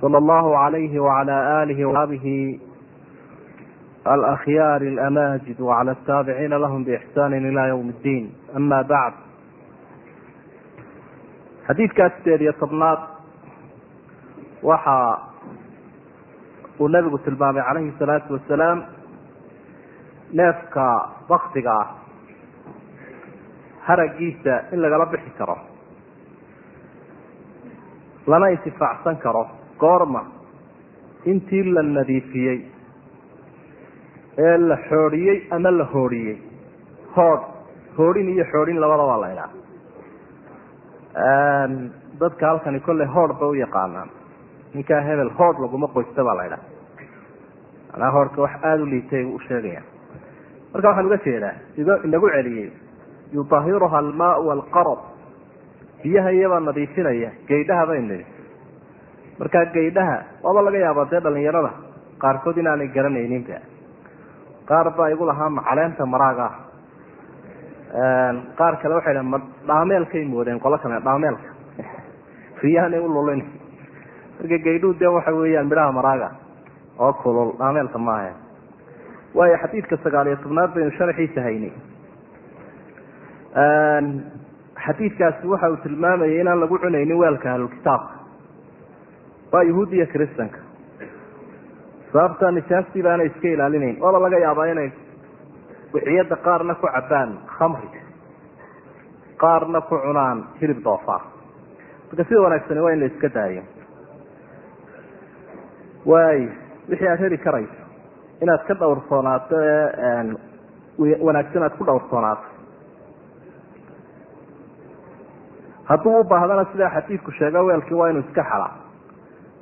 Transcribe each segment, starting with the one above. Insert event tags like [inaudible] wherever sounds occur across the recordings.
صلى الله عليه وعلى آله وصحبه الأخيار الأماجد وعلى التابعين لهم بإحسان إلى يوم الدين أما بعد xadiidkaa sideed iyo tobnaad waxa uu nabigu tilmaamay calayhi salaatu wasalaam neefka baktiga ah haragiisa in lagala bixi karo lana intifaacsan karo goorma intii la nadiifiyey ee la xoodhiyey ama la hoodhiyey hoodh hoodhin iyo xoodhin labadaba la idhaha dadka halkani kolley hoodh bay u yaqaanaan. Ninkaa hebel hoodh laguma qoysta baa la idhaha manaa hoodhka wax aada u liitay u sheegaya marka waxaan uga jeedaa inagu celiyey. Yudahiruha almaau walqarab biyaha iyabaa nadiifinaya geydhaha bay nidhi markaa geydhaha waaba laga yaabaa dee dhalinyarada. Qaarkood inaanay garanayninba qaar baa igu lahaa macaleenta maraaga. Ah qaar kale waxay dhaha ma dhaameelkay moodeen qolo kale dhaameelka. [laughs] Riyahanay u lulin marka geydhuhu dee waxa weeyaan midhaha maraaga. Oo kulul dhaameelka maaha waayo xadiidka sagaal iyo tobnaad baynu sharaxiisa haynay. Xadiidkaasi waxa uu tilmaamayay inaan lagu cunaynin weelka ahlulkitaabka waa yahuud iyo kristanka sababta nijaastii baana iska ilaalinayn waaba laga yaabaa inay wixiyada qaarna ku cabaan khamri qaarna ku cunaan hilib doofaar. Marka sida wanaagsani waa in la iska daayo. Waayo wixii aada heli karayso inaad ka dhowrsoonaato ee wanaagsan aad ku dhowrsoonaato hadduu u baahdana sidaa xadiidku sheega weelkii waa inuu iska xalaa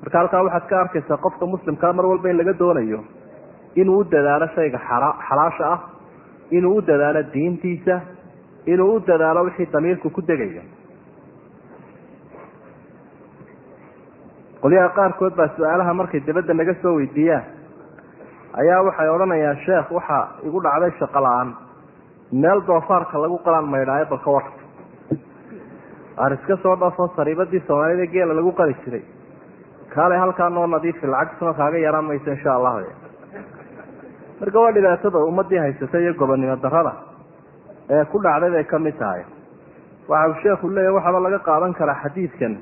marka halkaa waxaad ka arkaysaa qofka muslimkaa mar walba in laga doonayo inuu u dadaalo shayga xalaasha ah inuu u dadaalo diintiisa inuu u dadaalo wixii damiirku ku degayo qolyaha qaarkood baa su'aalaha markay dabadda naga soo weydiiyaan. Ayaa waxay odhanayaan sheekh waxa igu dhacday shaqo la'aan. Meel doofaarka lagu qalaan maydhaayo balka warka aan iska soo dhafo sariibadii soomaalida geela lagu qali jiray kaale halkaa noo nadiifi lacagtuna kaaga yaraan mayso insha allahu marka waa dhibaatada ummadii haysata iyo gobonnimo darada ee ku dhacday bay ka mid tahay. Waxa uu sheekhu leeyahy waxaaba laga qaadan karaa xadiidkan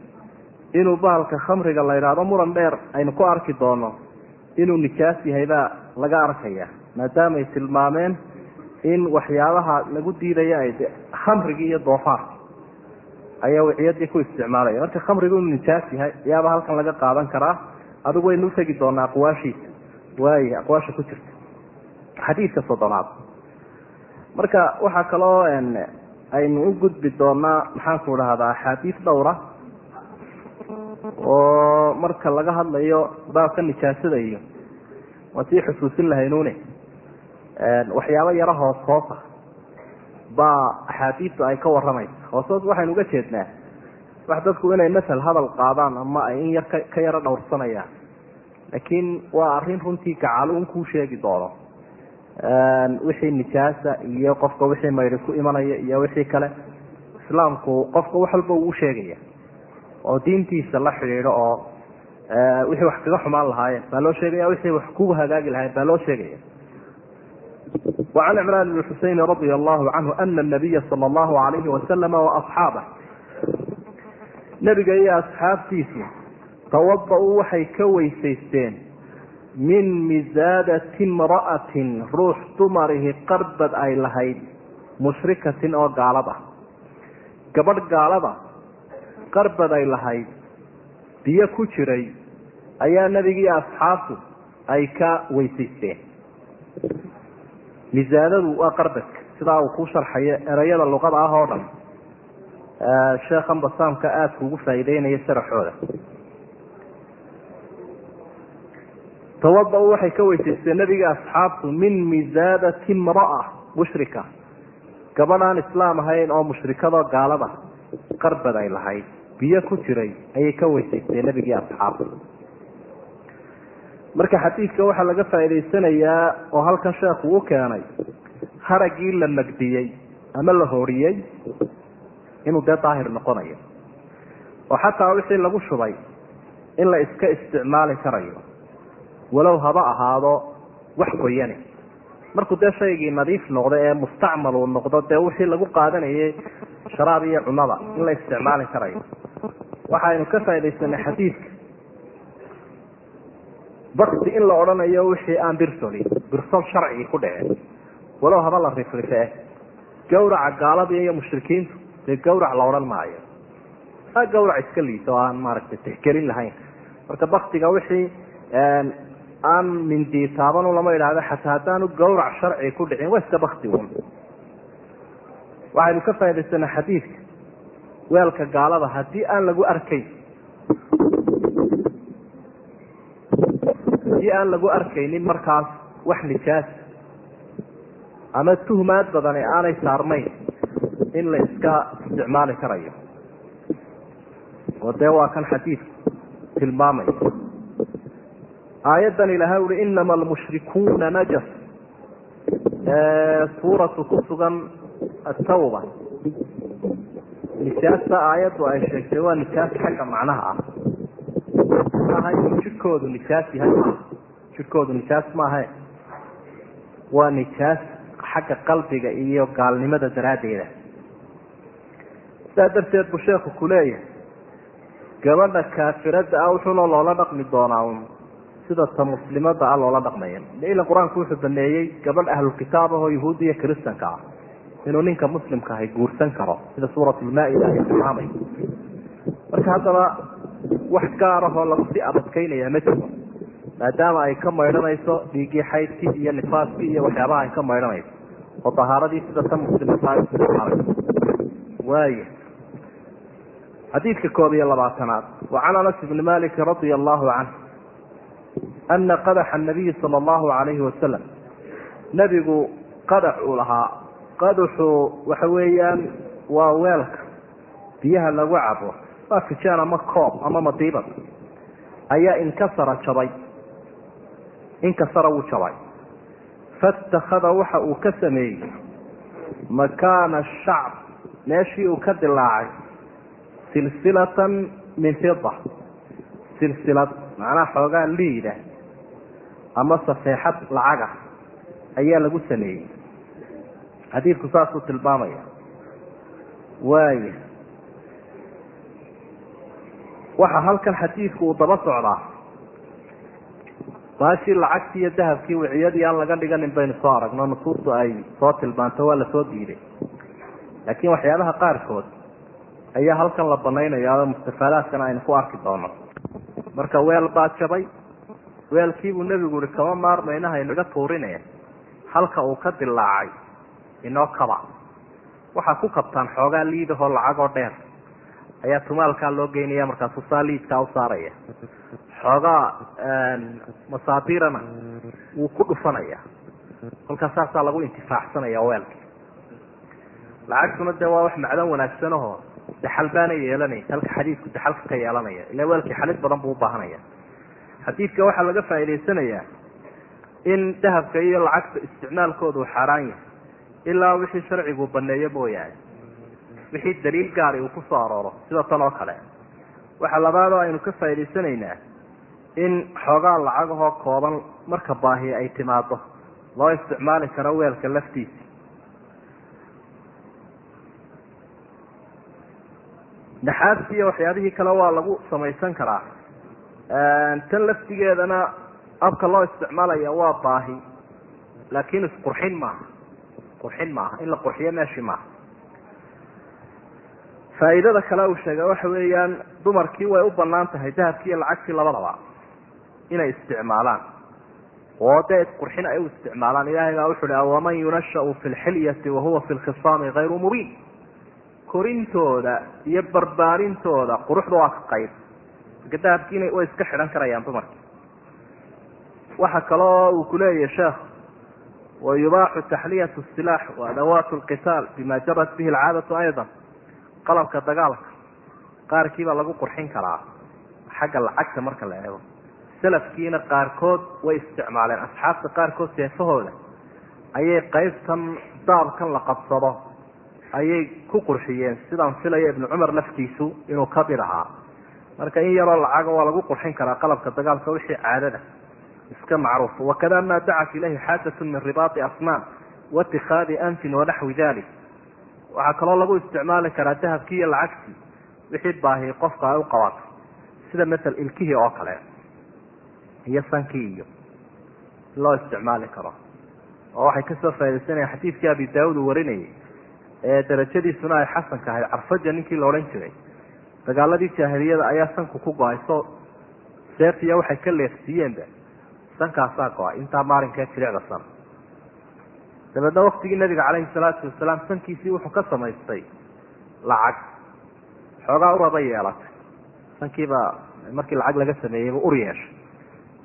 inuu bahalka khamriga la yidhaahdo muran dheer aynu ku arki doono inuu nijaas yahay baa laga arkaya. Maadaamay tilmaameen in waxyaabaha lagu diidaya ay khamrigii iyo doofaarka ayaa wiciyadii ku isticmaalaya marka khamrigu inuu nijaas yahay ayaaba halkan laga qaadan karaa. Adigu waynu utegi doonaa aqwaashiisa. Waay aqwaasha ku jirta. Xadiidka soddonaad marka waxaa kaloo aynu u gudbi doonaa maxaanku dhahdaa axaadiis dhowra. Oo marka laga hadlayo baabka nijaasada iyo waa sii xusuusin lahaynune. Waxyaabo yaro hoos hoosa baa axaadiistu ay ka waramaysa hoosood waxaynu uga jeednaa wax dadku inay masal hadal qaadaan ama ay in yar ka yaro dhowrsanayaan. Laakiin waa arrin runtii gacaluun kuu sheegi doono. Wixii nijaasa iyo qofka wixii maydi ku imanaya iyo wixii kale islaamku qofka wax walba uu sheegaya oo diintiisa la xidhiidho oo wixii wax kaga xumaan lahaayeen baa loo sheegaya wixii wax ku hagaagi lahayen baa loo sheegaya وعن عمران بن الحuseين رضي الله عنه أن النبي صلى الله عليه وسلم وأصحاaبه نبiga iyo أصxaabtiisu توaضأوا waxay ka weysaysteen min miزاadة امرأة ruux dumarihi qarbad ay lahayd mushrikatin oo gaalad ah gabadh gaalada qarbad ay lahayd biyo ku jiray ayaa nebigii asxaabtu ay ka weysaysteen misaanadu waa qarbadka sidaa uu kuu sharxayo erayada luqada ah oo dhan sheekhan basaamka aada kuugu faaiideynaya sharaxooda tawada-u waxay ka weysaystee nebiga asxaabtu min mizaadati imra'a mushrika. Gabadhaan islaam ahayn oo mushrikadoo gaalada qarbad ay lahayd. Biyo ku jiray ayay ka weysaysteen nebigii asxaabtu marka xadiidka waxaa laga faa'idaysanayaa oo halkan sheekhu u keenay haragii la magdiyey ama la hooriyey inuu dee daahir noqonayo. Oo xataa wixii lagu shubay in la iska isticmaali karayo walow haba ahaado wax qoyane. Markuu dee shaygii nadiif noqdo ee mustacmal uu noqdo dee wixii lagu qaadanayay sharaab iyo cunada in la isticmaali karayo. Waxaynu ka faaidaysanay xadiidka bakti in la odhanayo wixii aan birsoli birsol sharcigi ku dhicin walow haba la rifrife gawraca gaaladii iyo mushrikiintu dee gawrac la odhan maayo. A gawrac iska liisa oo aan maaragtay tixgelin lahayn. Marka baktiga wixii aan mindi taabanu lama idhaahdo xataa haddaanu gawrac sharci ku dhicin waa iska bakti un waxaynu ka faaidaysanaa xadiidka weelka gaalada haddii aan lagu arkayn haddii aan lagu arkaynin markaas wax nijaas ama tuhmaad badani aanay saarnayn in la iska isticmaali karayo. Oo dee waa kan xadiidku tilmaamaya aayaddan ilahay uri inama almushrikuuna najas. Suuratu ku sugan atawba nijaasta aayaddu ay sheegtay waa nijaas xagga macnaha ah. Maaha inuu jidhkoodu nijaas yahay jidhkoodu nijaas maahe waa nijaas xagga qalbiga iyo gaalnimada daraaddeeda. Sidaa darteed buu sheekhu ku leeyahay gabadha kaafiradda ah wuxuuna loola dhaqmi doonaa un sida ta muslimada ah loola dhaqmaya ila qur'aanku wuxuu baneeyey gabadh ahlulkitaab ahoo yahuudi iyo kristanka ah inuu ninka muslimka ahay guursan karo sida suurat lmaa-ida ay tilmaamay. Marka haddaba wax gaar ahoo lagu sii adadkaynaya ma jiro maadaama ay ka maydhanayso dhiiggii xaydkii iyo nifaaskii iyo waxyaabaha ay ka maydhanayso oo tahaaradii sida ta muslimka waaya xadiidka koob iyo labaatanaad wa can anas ibni malik radia allahu canh ana qadaxa nabiyi sala allahu alayhi wasalam nebigu qadax uu lahaa. Qadaxu waxa weeyaan waa weelka biyaha lagu cabo waa fijaan ama koob ama madiibad ayaa inkasara jabay inkasara wuu jabay. Faitakhada waxa uu ka sameeyey. Makaana shacb meeshii uu ka dilaacay. Silsilatan min fida silsilad macnaha xoogaa liida ama safeexad lacaga ayaa lagu sameeyey. Xadiidku saasuu tilmaamaya. Waaya waxa halkan xadiidku uu daba socdaa baashii lacagtii iyo dahabkii wiciyadii aan laga dhiganin baynu soo aragno nusuustu ay soo tilmaanto waa la soo diiday. Laakiin waxyaabaha qaarkood ayaa halkan la banaynayaa oo mustafaadaadkana aynu ku arki doono marka weel baa jabay weelkiibuu nebigu uhi kama maarmayna haynaga tuurine halka uu ka dilaacay inoo kaba. Waxaa ku kabtaan xoogaa liidahoo lacagoo dheer. Ayaa tumaalkaa loo geynaya markaasuu saa liidkaa u saaraya xoogaa masaadirana wuu ku dhufanaya. Kolkaas saasaa lagu intifaacsanaya weelka lacagtuna dee waa wax macdan wanaagsanahoo daxal baana yeelanayn halka xadiidku daxalka ka yeelanaya. Ila weelkii xalid badan buu ubaahanaya xadiidka waxaa laga faa'idaysanayaa in dahabka iyo lacagta isticmaalkoodu xaaraan yahay. Ilaa wixii sharcigu baneeyo mooyaane wixii daliil gaari uu ku soo arooro. Sida tan oo kale. Waxa labaadoo aynu ka faa'idaysanaynaa in xoogaa lacagahoo kooban marka baahi ay timaado loo isticmaali karo weelka laftiisa. Naxaabti iyo waxyaabihii kale waa lagu samaysan karaa. Tan laftigeedana abka loo isticmaalaya waa baahi. Laakiin isqurxin maaha. Qurxin maaha. In la qurxiyo meeshii maaha. Faa'iidada kale uu sheegay waxa weeyaan dumarkii way u bannaan tahay dahabkii iyo lacagtii labadaba inay isticmaalaan. Oo dee isqurxin ay u isticmaalaan. Ilahay baa wuxu uhi awaman yunashau fi lxilyati wahuwa fi lkhisaami hayru mubiin? Korintooda iyo barbaarintooda quruxda waa ka qayb. Marka dahabkiina way iska xidhan karayaan dumarkii waxa kaloo uu kuleeyahay sheekh wayubaaxu taxliyatu silaax waadawaat lqitaal bima jarat bihi alcaadatu ayda qalabka dagaalka qaarkiibaa lagu qurxin karaa xagga lacagta marka la eego salafkiina qaarkood way isticmaaleen. Asxaabta qaarkood seefahooda ayay qaybtan daabkan la qabsado. Ayay ku qurxiyeen. Sidaan filaya ibnu cumar laftiisu inuu ka mid ahaa. Marka in yaroo lacaga waa lagu qurxin karaa qalabka dagaalka wixii caadada iska macruuf. Wakada ma dacat ilayhi xaajatu min ribaati asnaan waitikaadi anfin wanaxwi dalik waxaa kaloo lagu isticmaali karaa dahabkii iyo lacagtii wixii baahi qofka ay u qabato sida masel ilkihii oo kale iyo sankii iyo loo isticmaali karo. Oo waxay ka soo faaidaysanayan xadiidkii abi daawud uu warinayay ee darajadiisuna ay xasanka ahayd carfaja ninkii la odhan jiray. Dagaaladii jaahiliyada ayaa sanku ku go'ay so seeftiya waxay ka leefsiiyeenba sankaasaa go'ay intaa maalinkee jilicda san dabeedna waktigii nabiga caleyhi salaatu wasalaam sankiisii wuxuu ka samaystay lacag. Xoogaa uraba yeelatay sankiibaa markii lacag laga sameeyeyba ur yeeshay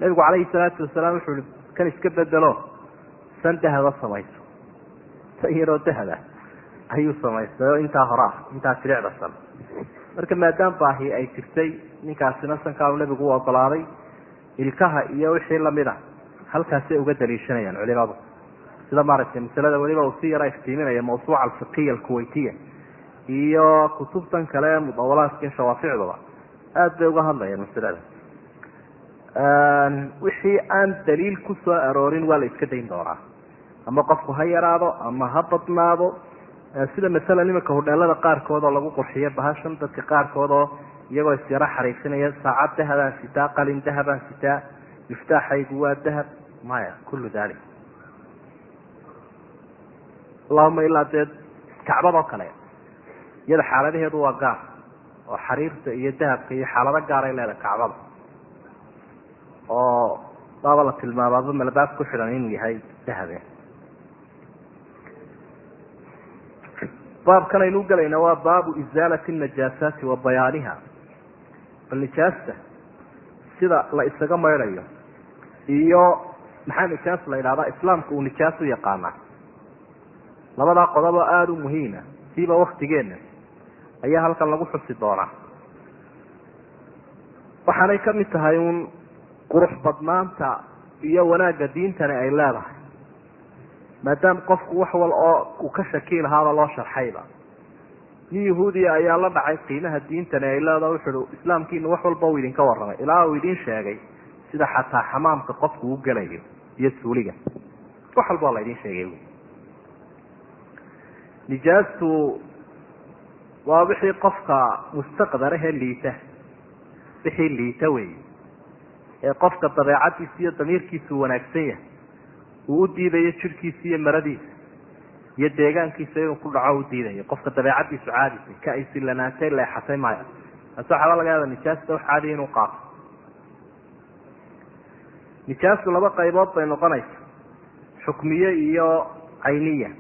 nabigu caleyhi salaatu wasalaam wuxuu i kan iska bedelo san dahaba samayso san yaroo dahaba ayuu samaystay oo intaa hore ah intaa jilicda san. Marka maadaam baahi ay jirtay ninkaasina sankaanu nabigu u ogolaaday ilkaha iyo wixii la mid a halkaasay uga daliishanayaan culimadu. Sida maaragtay masalada weliba uu si yara iftiiminaya mawsuuca alfiqiya alkuwaytiya iyo kutubtan kale mudawalaadka shawaaficduba aada bay uga hadlayaan masalada wixii aan daliil ku soo aroorin waa la iska dayn doonaa. Ama qofku ha yaraado ama ha badnaado. Sida masalan iminka hudheelada qaarkood oo lagu qurxiyo bahashan dadka qaarkood oo iyagoo isyaro xariisinaya saacad dahabaan sitaa qalin dahabaan sitaa miftaaxaygu waa dahab. Maya kullu dalik allahuma ilaa dee kacbadoo kale iyada xaaladaheedu waa gaar oo xariirta iyo dahabka iyo xaalado gaaray leedahay kacbada oo baaba la tilmaamaaba malbaab ku xidhan inuu yahay dahabe. Baabkan aynu gelayna waa baabu isaalati najaasaati wa bayaaniha. Bal nijaasta sida la isaga maydhayo iyo maxaa nijaas la yidhahdaa islaamka uu nijaas u yaqaanaa labadaa qodob oo aada u muhiima siiba waktigeenna ayaa halkan lagu xusi doonaa. Waxaanay ka mid tahay uun qurux badnaanta iyo wanaagga diintani ay leedahay. Maadaama qofku wax wal oo uu ka shaki lahaaba loo sharxayba. Nin yahuudiya ayaa la dhacay qiimaha diintani ay leedahay wuxuu i islaamkiinu wax walba uu idinka warramay ilaa uu idin sheegay sida xataa xamaamka qofku u gelayo iyo suuliga wax walba waa la idin sheegay nijaastu waa wixii qofka mustaqdarahee liita wixii liita wey ee qofka dabeecadiisa iyo damiirkiisu wanaagsan yahay. Uu u diidayo jirhkiisa iyo maradiisa iyo deegaankiisa inuu ku dhaco u diidayo. Qofka dabeecadiisu caadisay ka ay silanaantay leexatay maya taasi waxaaba laga yaaba nijaasta wax caadiya inuu qaato nijaastu laba qaybood bay noqonaysa xukmiye iyo cayniya.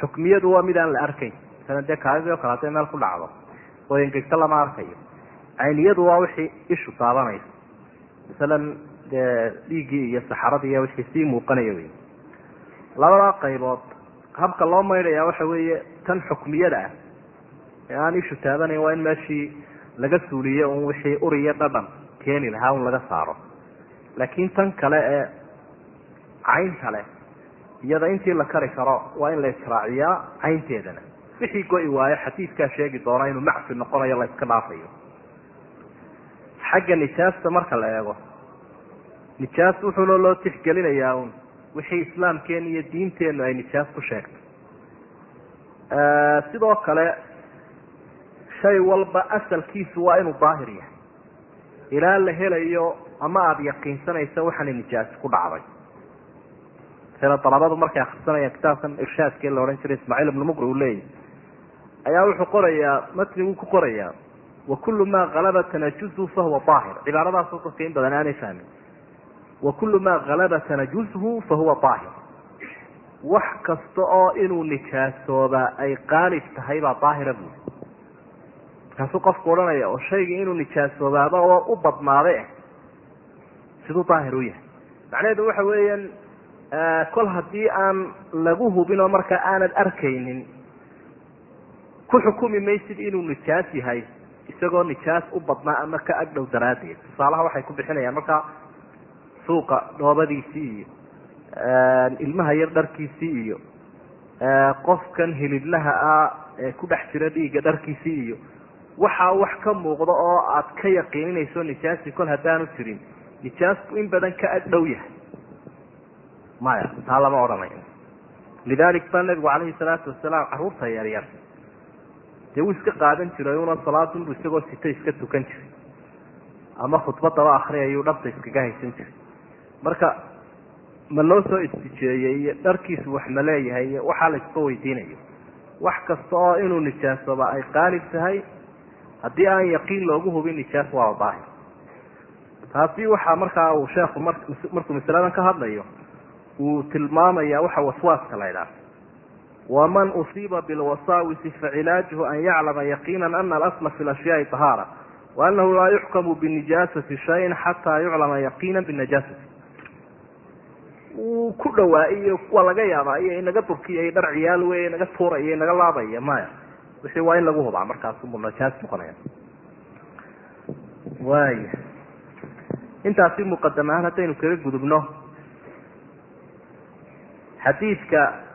Xukmiyadu waa mid aan la arkayn. Masalan dee kaadidii o kale haday meel ku dhacdo oo engegto lama arkayo. Cayniyadu waa wixii ishu taabanaysa masalan dee dhiiggii iyo saxaradii iyo wixii sii muuqanaya wey labadaa qaybood habka loo maydhaya waxa weeye tan xukmiyada ah. Ee aan ishu taabanayn waa in meeshii laga suuliyo un wixii uriyo dhadhan keeni lahaa un laga saaro. Laakiin tan kale ee caynta leh iyada intii la kari karo waa in la israaciyaa caynteedana. Wixii go-i waayo xadiidkaa sheegi doona inuu macfi noqonayo la iska dhaafayo xagga nijaasta marka la eego. Nijaas wuxuuna loo tixgelinayaa un wixii islaamkeenu iyo diinteennu ay nijaas ku sheegtay. Sidoo kale shay walba asalkiisu waa inuu daahir yahay. Ilaa la helayo ama aada yaqiinsanaysa waxaana nijaasi ku dhacday. Sida dalabadu markay akrisanayaan kitaabkan irshaadkii la odhan jiray ismaaciil ibnu muqri uu leeyahy ayaa wuxuu qorayaa matniguu ku qorayaa wa kullu maa kalaba tanajusu fahuwa daahir cibaaradaasoo dadka in badan aanay fahmin. Wa kullu maa kalaba tanajushu fahuwa daahir wax kasta oo inuu nijaasooba ay qaalib tahay baa daahira buuli markaasuu qofku odhanaya oo shaygii inuu nijaasoobaaba oo u badnaaday ah siduu daahir u yahay. Macnaheedu waxa weeyaan kol haddii aan lagu hubin oo markaa aanad arkaynin ku xukumi maysid inuu nijaas yahay isagoo nijaas u badnaa ama ka agdhow daraaddeed. Tusaalaha waxay ku bixinayaan markaa suuqa dhoobadiisii iyo ilmaha yar dharkiisii iyo qofkan hiliblaha ah ee ku dhex jira dhiigga dharkiisii iyo waxaa wax ka muuqda oo aad ka yaqiininayso nijaasi kol haddaanu jirin. Nijaasku in badan ka agdhow yahay. Maya taa lama odhanayo lidalik baa nabigu calayhi salaatu wasalaam carruurta yaryar dee wuu iska qaadan jiray una salaadunbu isagoo sita iska tukan jiray. Ama khudbadaba akriyayuu dhabta iskaga haysan jiray. Marka ma loo soo istijeeyey iyo dharkiisu wax ma leeyahay iyo waxaa la weydiinayo? Wax kasta oo inuu nijaasoba ay qaalib tahay haddii aan yaqiin loogu hubin nijaas waa daahir taasi waxaa markaa uu sheekhu markuu masaladan ka hadlayo uu tilmaamaya waxa waswaaska la ydhaha waman usiiba bilwasaawisi facilaajuhu an yaclama yaqiina ana alasla fi lashyaai tahaara waanahu laa yuxkamu binijaasati shayin xataa yuclama yaqiina binajaasati wuu ku dhawaa-iyo waa laga yaabaa iyo inaga durkiya iyo dhar ciyaal wey inaga tuuraya inaga laabaya maya wixii waa in lagu hubaa markaasubuu najaas noqonaya waaya intaasi muqadam haddaynu kaga gudubno xadiidka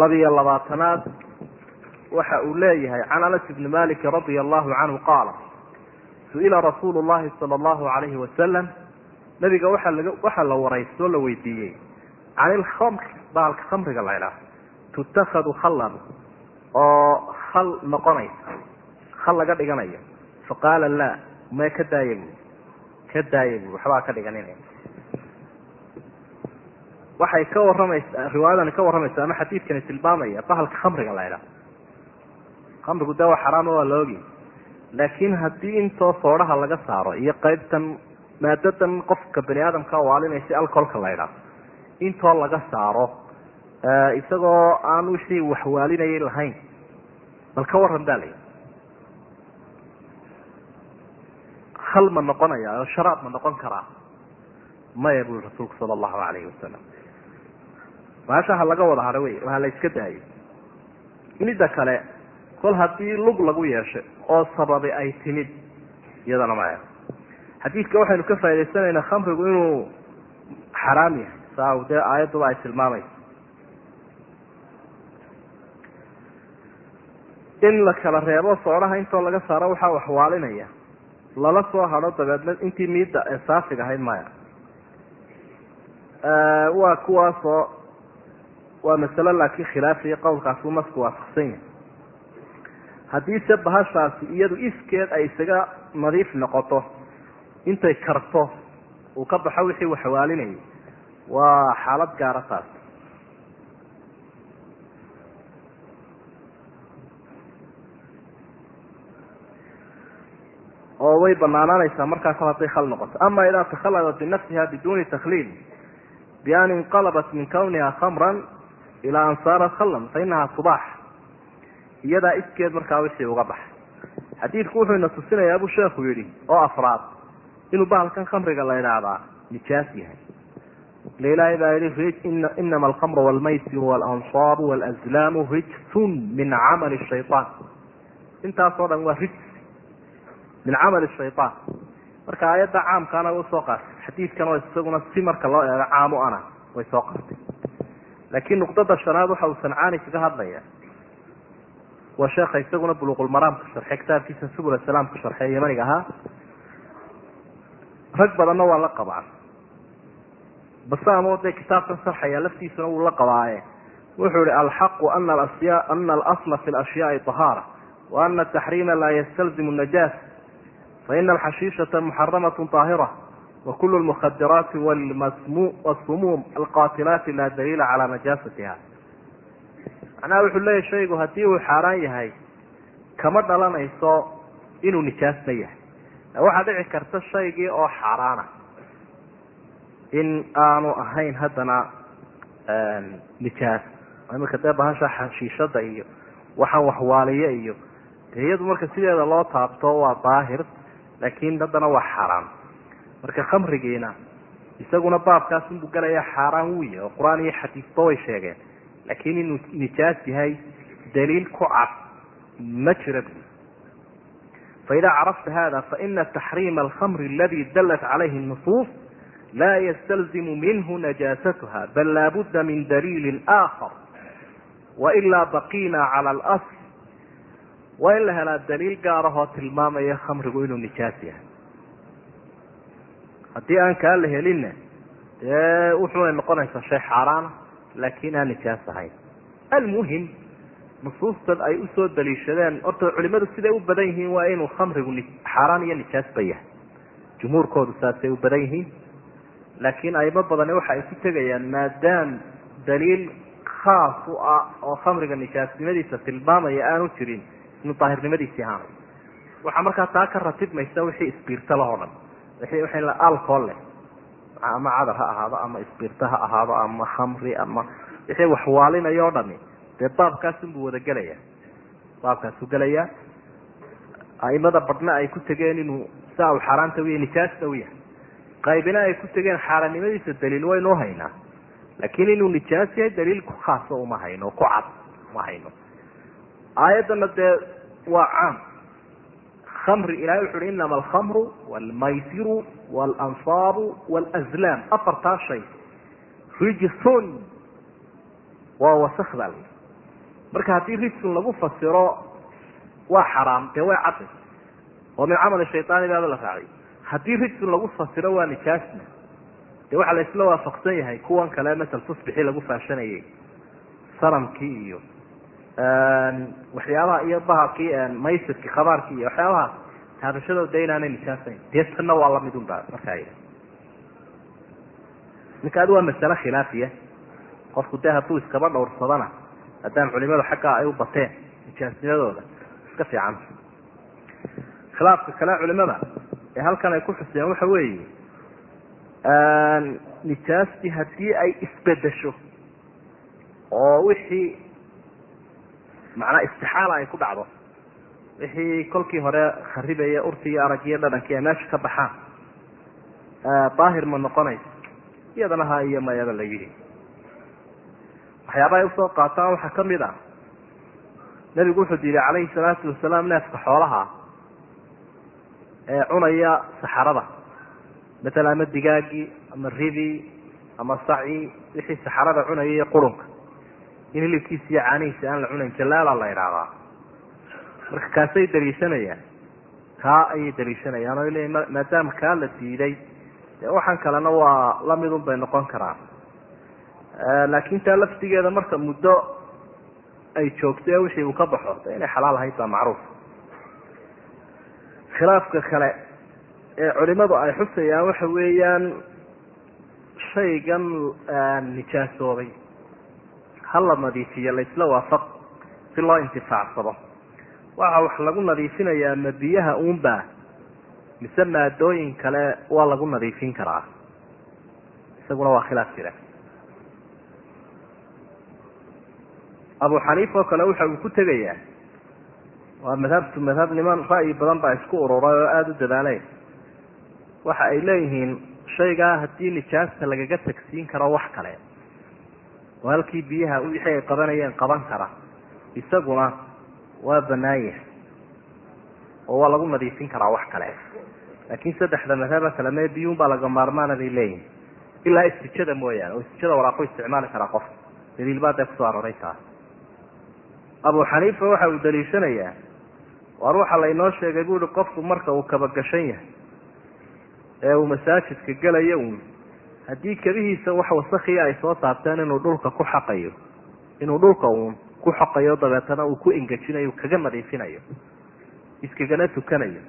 labiyo labaatanaad waxa uu leeyahay can anas ibni maliki radia allahu canhu qaala su'ila rasuulu llahi sala allahu alayhi wasalam nabiga waxaa laga waxaa la waraystoo la weydiiyey can ilkhamr bahalka khamriga la ydhaah tutakadu khallan oo khal noqonaysa khal laga dhiganayo faqaala laa ma ka daaya bui ka daaya bui waxbaa ka dhiganinaya waxay ka waramaysaa riwaayadani ka warramaysa ama xadiidkani tilmaamaya bahalka khamriga la ydhaah khamrigu de waa xaraama waa la ogi laakiin haddii intoo soodhaha laga saaro iyo qaybtan maadadan qofka bani aadamka waalinaysa alcoholka la ydhaah intoo laga saaro isagoo aan wixii waxwaalinayay lahayn bal ka waran ba layi hal ma noqonaya oo sharaab ma noqon karaa maya bui rasuulku sala allahu alayhi wasalam maashaha laga wada hadho wey waa la iska daayo midda kale kol haddii lug lagu yeeshay oo sababi ay timid iyadana maya xadiidka waxaynu ka faa'idaysanaynaa khamrigu inuu xaraam yahay saa dee aayadduba ay tilmaamayso in la kala reebo soodhaha intoo laga saaro waxaa waxwaalinaya lala soo hadho dabeedna intii miidda ee saafiga ahayd maya. Waa kuwaasoo waa masalo laakiin khilaafiya qowlkaasuu nasku waafaqsan yahay. Haddiise bahashaasi iyadu iskeed ay isaga nadiif noqoto intay karto uu ka baxo wixii waxwaalinayay waa xaalad gaara taas. Oo way banaanaanaysaa markaa kol hadday khal noqoto. Ama idaa takhaladat binafsiha biduni takhliil bian inqalabat min kawniha khamran ilaa an saarat khallan fa inaha tubaax iyadaa iskeed markaa wixii uga baxay xadiidku wuxuu ina tusinayaa buu sheekhu yidhi oo afraad inuu bahalkan khamriga la idhaahdaa nijaas yahay. Ile ilaahay baa yihi inama alkhamru walmaysiru waalansaabu walazlaamu rijsun min camali shayaan intaasoo dhan waa rijs min camali shayaan marka aayadda caamkaana u soo qaatay. Xadiidkan oo isaguna si marka loo eego caamu ana way soo qaatay laakiin nuqdada shanaad waxa uu sancaani kaga hadlaya waa sheekha isaguna buluqulmaraamka sharxey kitaabkiisa subul salaam ku sharxey yamaniga ahaa. Rag badanna waa la qabaan. Basamo dee kitaabkan sarxaya laftiisuna wuu la qabaaye. Wuxuu ihi alxaqu ana alasya ana alasla fi lashyaai tahaara wa ana ataxriima laa yastalzimu najaas faina alxashiishata muxaramat طaahira wakul lmukhadiraati wsumuum alqatilaati laa daliila calaa najaasatiha macnaha wuxuu leeyahy shaygu haddii uu xaaraan yahay kama dhalanayso inuu nijaasna yahay waxaa dhici karta shaygii oo xaaraana in aanu ahayn haddana nijaas imika dee bahasha xashiishada iyo waxaan waxwaaliye iyo dee iyadu marka sideeda loo taabto waa daahir laakiin haddana waa xaaraan marka khamrigiina isaguna baabkaasunbuu gelaya xaaraan wuu yahay oo qur'aan iyo xadiisba way sheegeen. Laakiin inuu nijaas yahay daliil ku cad ma jira bu faida carafta hada faina taxriima alkhamri aladi dalat calayhi nusuus laa ystalzimu minhu najaasatuha bal laabudda min daliili aakhar. Wailaa baqina cala alasl. Waa in la helaa daliil gaarahoo tilmaamaya khamrigu inuu nijaas yahay haddii aan kaa la helinna dee wuxuunay noqonaysaa shay xaaraana laakiin aan nijaas ahayn almuhim nusuustan ay u soo daliishadeen horta culimadu siday u badan yihiin waa inuu khamrigu xaaraan iyo nijaasba yahay. Jumhuurkoodu saasay u badan yihiin laakiin aymo badani waxa ay ku tegayaan maadaam daliil khaas u ah oo khamriga nijaasnimadiisa tilmaamaya aanu jirin inuu daahirnimadiisii ahaanay waxaa markaa taa ka ratibmaysa wixii isbiirta lahoo dhan alcohol leh. Ama cadar ha ahaado ama isbiirta ha ahaado ama khamri ama wixii waxwaalinayo o dhami dee baabkaasunbuu wada gelaya baabkaasuu gelayaa. Aimada badhna ay ku tegeen inuu saa u xaaraanta u yahay nijaasna u yahay qaybina ay ku tegeen xaaraannimadiisa daliil waynu haynaa. Laakiin inuu nijaas yahay daliil ku khaaso uma hayno ku cad uma hayno. Aayaddana dee waa caam amr ilahay wuxu uhi inama alkhamru wlmaysiru wlanصaabu wlazlaam afartaa shay rijsun waa wasakda marka haddii rijsun lagu fasiro waa xaraam dee way cadday oo min camal shaytaani baaba la raaciy haddii rijsun lagu fasiro waa nijaasna dee waxaa la isla waafaqsan yahay kuwan kale masel tusbixii lagu faashanayay saramkii iyo waxyaabaha iyo bahalkii maysirkii khabaarkii iyo waxyaabahaas taabashadooda de inaanay nijaasayn dee tanna waa la mid un ba markaa ninka adi waa masale khilaafiya qofku dee hadduu iskaba dhowrsadana haddaan culimadu xaggaa ay u bateen nijaasnimadooda iska fiican. Khilaafka kale culimada ee halkan ay ku xuseen waxa weeye nijaastii haddii ay isbedesho oo wixii macnaa istixaala ay ku dhacdo. Wixii kolkii hore kharibaya urti iyo arag iyo dhadhankii ay meesha ka baxaan daahir ma noqonayso. Iyadana ha iyo mayaba la yidhi. Waxyaaba ay u soo qaataan waxaa ka mid ah. Nebigu wuxuu diiday calayhi salaatu wasalaam neefka xoolaha ee cunaya saxarada. Matala ama digaagii ama ribii ama sacii wixii saxarada cunaya iyo qurunka in hilibkiisa iyo caanihiisa aan la cunayn jalaala la idhaahdaa marka kaasay daliishanayaan kaa ayay daliishanayaan oo leeyiin maadaama kaa la diiday dee waxaan kalena waa lamidun bay noqon karaan. Laakiin taa laftigeeda marka muddo ay joogto ee wixii uu ka baxo de inay xalaal ahayd baa macruuf. Khilaafka kale ee culimadu ay xusayaan waxa weeyaan shaygan nijaasoobay ha la nadiifiyo laisla waafaq si loo intifaacsado. Waxa wax lagu nadiifinayaa ma biyaha uunba mise maadooyin kale waa lagu nadiifin karaa. Isaguna waa khilaaf jira. Abu xaniifa oo kale waxa uu ku tegayaa waa madhabtu madhab niman ra'yi badan baa isku ururay oo aada u dadaalay waxa ay leeyihiin shaygaa haddii nijaasta lagaga tagsiin karo wax kale oo halkii biyaha wixii ay qabanayeen qaban kara. Isaguna waa banaan yahay oo waa lagu nadiifin karaa wax kale. Laakiin saddexda madhaba kale mee biyuun baa laga maarmaana bay leeyihiin ilaa istijada mooyaane oo istijada waraaqu isticmaali karaa qof. Daliil baa dee ku soo aroray taa abu xaniifa waxa uu daliishanayaa waar waxa laynoo sheegay bu uhi qofku marka uu kabagashan yahay ee uu masaajidka gelayo uun haddii kabihiisa wax wasakiya ay soo taabteen inuu dhulka ku xaqayo inuu dhulka uun ku xoqayo dabeetana uu ku engejinayo kaga nadiifinayo iskagana tukanayo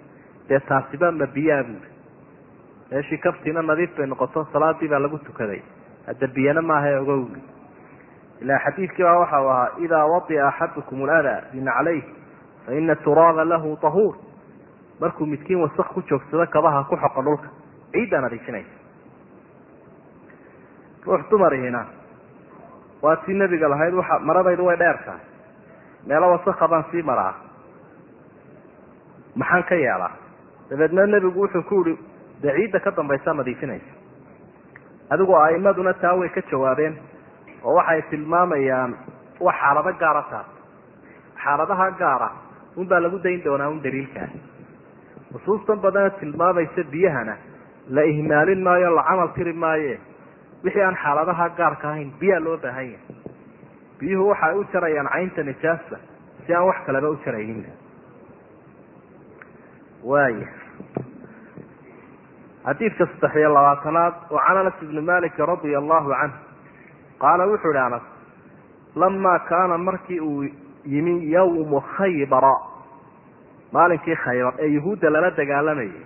dee taasiba ma biyaa buuri meeshii kabtiina nadiif bay noqoto salaadii baa lagu tukaday hadda biyana maaha ogowgi ila xadiidkii baa waxa u ahaa idaa wadia axadukum lada binaclayh faina turaaba lahu tahuur markuu midkiin wasak ku joogsado kabaha ku xoqo dhulka ciiddaa nadiifinaysa ruux dumarihina waa tii nebiga lahayd waxa maradaydu way dheertahay meelo wasaka baan sii maraa maxaan ka yeelaa? Dabeedna nebigu wuxuu ku yihi dee ciidda ka dambaysa nadiifinaysa adigoo aimaduna taa way ka jawaabeen oo waxay tilmaamayaan wax xaalado gaara taas xaaladaha gaara unbaa lagu dayn doonaa un daliilkaa nusuustan badana tilmaamaysa biyahana la ihmaalin maayo la camal tiri maaye wixii aan xaaladaha gaarka ahayn biyaa loo baahan yahay. Biyuhu waxay u jarayaan caynta nijaasta si aan wax kaleba u jaraynin. Waaya xadiidka saddex iyo labaatanaad oo can anas ibni malik radia allahu canh qaala wuxuu ihi anas lamaa kaana markii uu yimi yawmu khaybara maalinkii khaybar ee yuhuudda lala dagaalamayay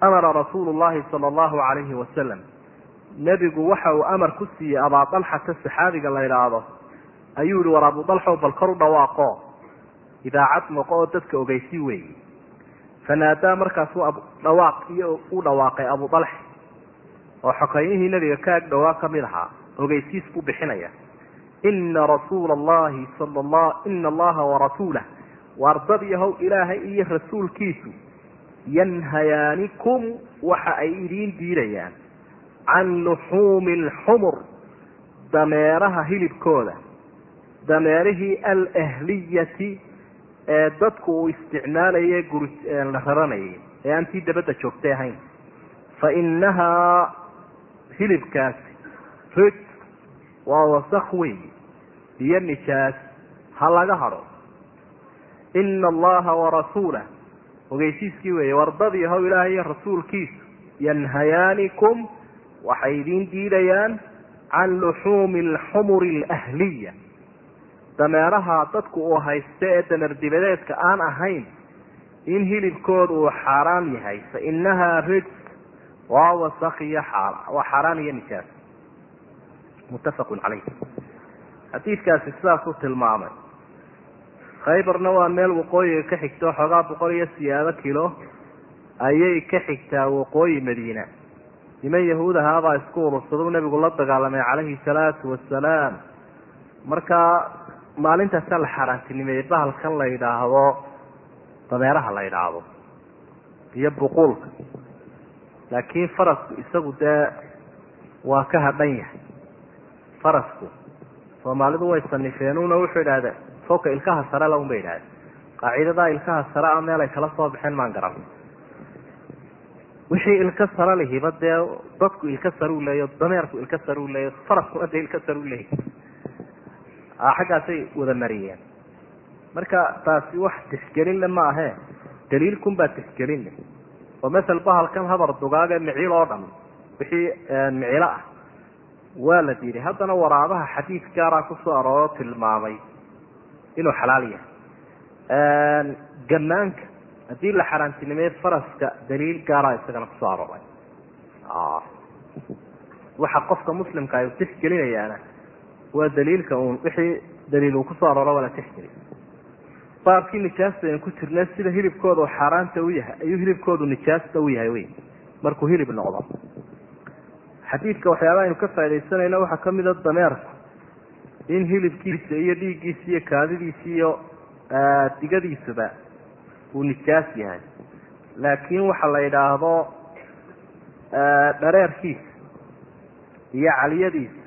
amara rasuulu llahi sala allahu calayhi wasalam nebigu waxa uu amar ku siiyey abaa dalxata saxaabiga la idhaahdo ayuu yihi war abu dalxow bal kor u dhawaaqo. Idaacad noqo oo dadka ogeysi weeye fanaadaa markaasuu dhawaaq iyo u dhawaaqay abu dalx oo xokeynihii nebiga ka ag dhowaa ka mid ahaa ogeysiis buu bixinaya. Ina rasuula allahi sala la ina allaha warasuulah yahow ilaahay iyo rasuulkiisu yanhayaanikum waxa ay idiin diidayaan can luxuumi alxumur dameeraha hilibkooda dameerihii alahliyati ee dadku uu isticmaalayay guri la raranayay ee aan tii dabadda joogtay ahayn fa inahaa hilibkaasi rid waa wasak weyn iyo nijaas ha laga hadho ina allaha warasuulah ogeysiiskii weeye wardadii how ilaahay iyo rasuulkiisu yanhayaanikum waxay idiin diidayaan can luxuumi alxumuri alahliya dameeraha dadku uu haysta ee damer dibadeedka aan ahayn in hilibkooda uu xaaraam yahay fa inahaa rid waa wasak iyo waa xaaraan iyo nijaas. Muttafaqun caleyh xadiidkaasi sidaasuu tilmaamay. Khaybarna waa meel waqooyiga ka xigto xoogaa boqol iyo siyaado kilo ayay ka xigtaa waqooyi madiina niman yahuud ahaabaa isku urursadu nebigu la dagaalamay calayhi salaatu wasalaam markaa maalintaasaa la xaaraantinimeeyey bahalkan la yidhaahdo dameeraha la yidhaahdo iyo buquulka laakiin farasku isagu dee waa ka hadhan yahay. Farasku soomaalidu way sanifeenuna wuxuu idhahdeen fowka ilkaha sare la un bay idhahdeen qaacidadaa ilkaha sare a meel ay kala soo baxeen maan garan wixii ilka sare lihiba dee dadku ilka sare u leeyo dameerku ilka sare u leeyo faraskuna dee ilka sare u leeya xaggaasay wada mariyeen marka taasi wax tixgelinle ma ahe. Daliilkun baa tixgelinle oo masel bahalkan habar dugaage miciil oo dhan wixii micilo ah. Waa la diiday. Haddana waraabaha xadiid gaaraa ku soo arooro tilmaamay inuu xalaal yahay. Gamaanka haddii la xaaraantinimeeye faraska daliil gaaraa isagana ku soo arooray. Waxa qofka muslimka ay tixgelinayaana waa daliilka uun wixii daliil uu ku soo arooro waa la tixgeliy baabkii nijaasta aynu ku jirna sida hilibkooda xaaraanta u yahay ayuu hilibkoodu nijaasta u yahay wey markuu hilib noqdo. Xadiidka waxyaaba aynu ka faa'idaysanayna waxaa ka mid a dameerku in hilibkiisa iyo dhiiggiisa iyo kaadidiisa iyo digadiisuba uu nijaas yahay. Laakiin waxa la yidhaahdo dhareerkiisa iyo caliyadiisa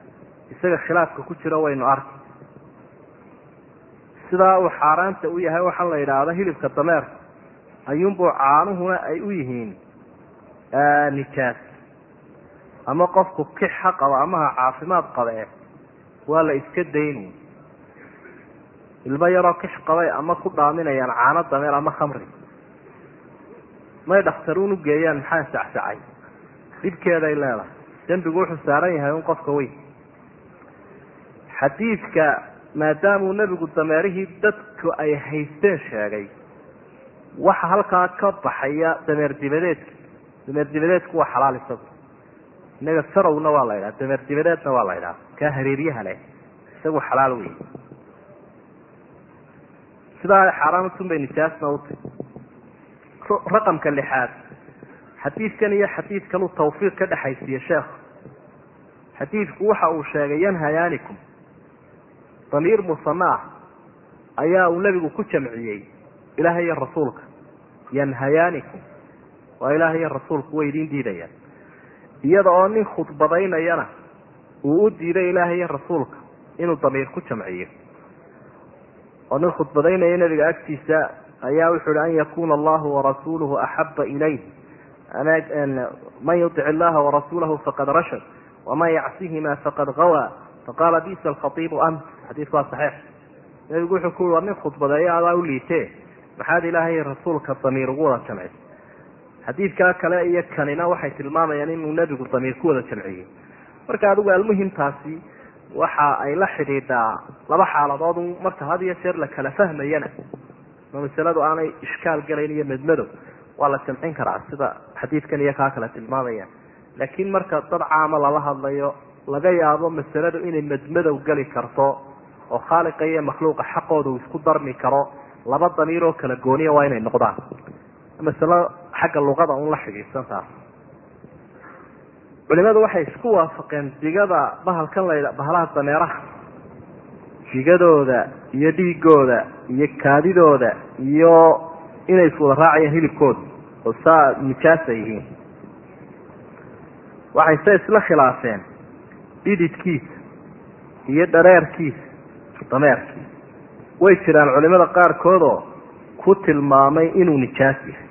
isaga khilaafka ku jiro waynu arki. Sidaa uu xaaraanta u yahay waxaa la yidhaahdo hilibka dameerka ayuunbuu caanuhuna ay u yihiin nijaas. Ama qofku kix ha qabo amaha caafimaad qabe waa la iska daynu ilmo yaroo kix qabay ama ku dhaaminayaan caano dameer ama khamri. May dhakhtaruun ugeeyaan maxaa sacsacay? Dhibkeeday leedahay. Dembigu wuxuu saaran yahay un qofka weyn. Xadiidka maadaamuu nebigu dameerihii dadku ay haysteen sheegay waxa halkaa ka baxaya dameer dibadeedka dameer dibadeedku waa xalaal isagu. Inaga sarowna waa la yidhaha dameer dibadeedna waa la yidhaha. Kaa hariiryaha leh isagu xalaal wey sidaa xaaraanutun bay nijaasna uti raqamka lixaad. Xadiidkan iyo xadiid kalu tawfiiq ka dhexaysiiye sheekhu xadiidku waxa uu sheegay yanhayaanikum. Damiir musana ayaa uu nebigu ku jamciyey ilaahay iyo rasuulka. Yanhayaanikum. Waa ilaah iyo rasuulku way idiin diidayaan. Iyada oo nin khudbadaynayana uu u diiday ilaaha iyo rasuulka inuu damiir ku jamciyo oo nin khudbadaynaya nabiga agtiisa ayaa wuxuu hi an yakuna allahu warasuuluhu axaba ilayh man yutic illaha warasuulahu faqad rashad waman yacsihima faqad gawaa. Faqaala bisa alkhaiibu ant xadiis waa saxiix. Nabigu wuxuu ku ui war nin khudbadeeyo adaa u liitee maxaad ilaahay rasuulka damiir ugu wada jamcisa xadiidkaa kale iyo kanina waxay tilmaamayaan inuu nebigu damiir ku wada jamciyey. Marka adigu almuhimtaasi waxa ay la xidhiidhaa laba xaaladood marka had iyo jeer la kala fahmayana. Ma masaladu aanay ishkaal galayn iyo medmadow waa la jamcin karaa sida xadiidkan iyo kaa kale tilmaamayaan laakiin marka dad caama lala hadlayo laga yaabo masaladu inay medmadow geli karto oo khaaliqa iyo makhluuqa xaqooda uu isku darmi karo laba damiir oo kala gooniya waa inay noqdaan. Masalo xagga luqada un la xidhiidsan taas culimadu waxay isku waafaqeen digada bahalkan la bahalaha dameeraha. Digadooda iyo dhiigooda iyo kaadidooda iyo inay iswada raacayaan hilibkooda oo saa nijaasa yihiin. Waxay se isla khilaafeen dhididkiisa iyo dhareerkiisa dameerkiisa way jiraan culimada qaarkoodoo ku tilmaamay inuu nijaas yahay.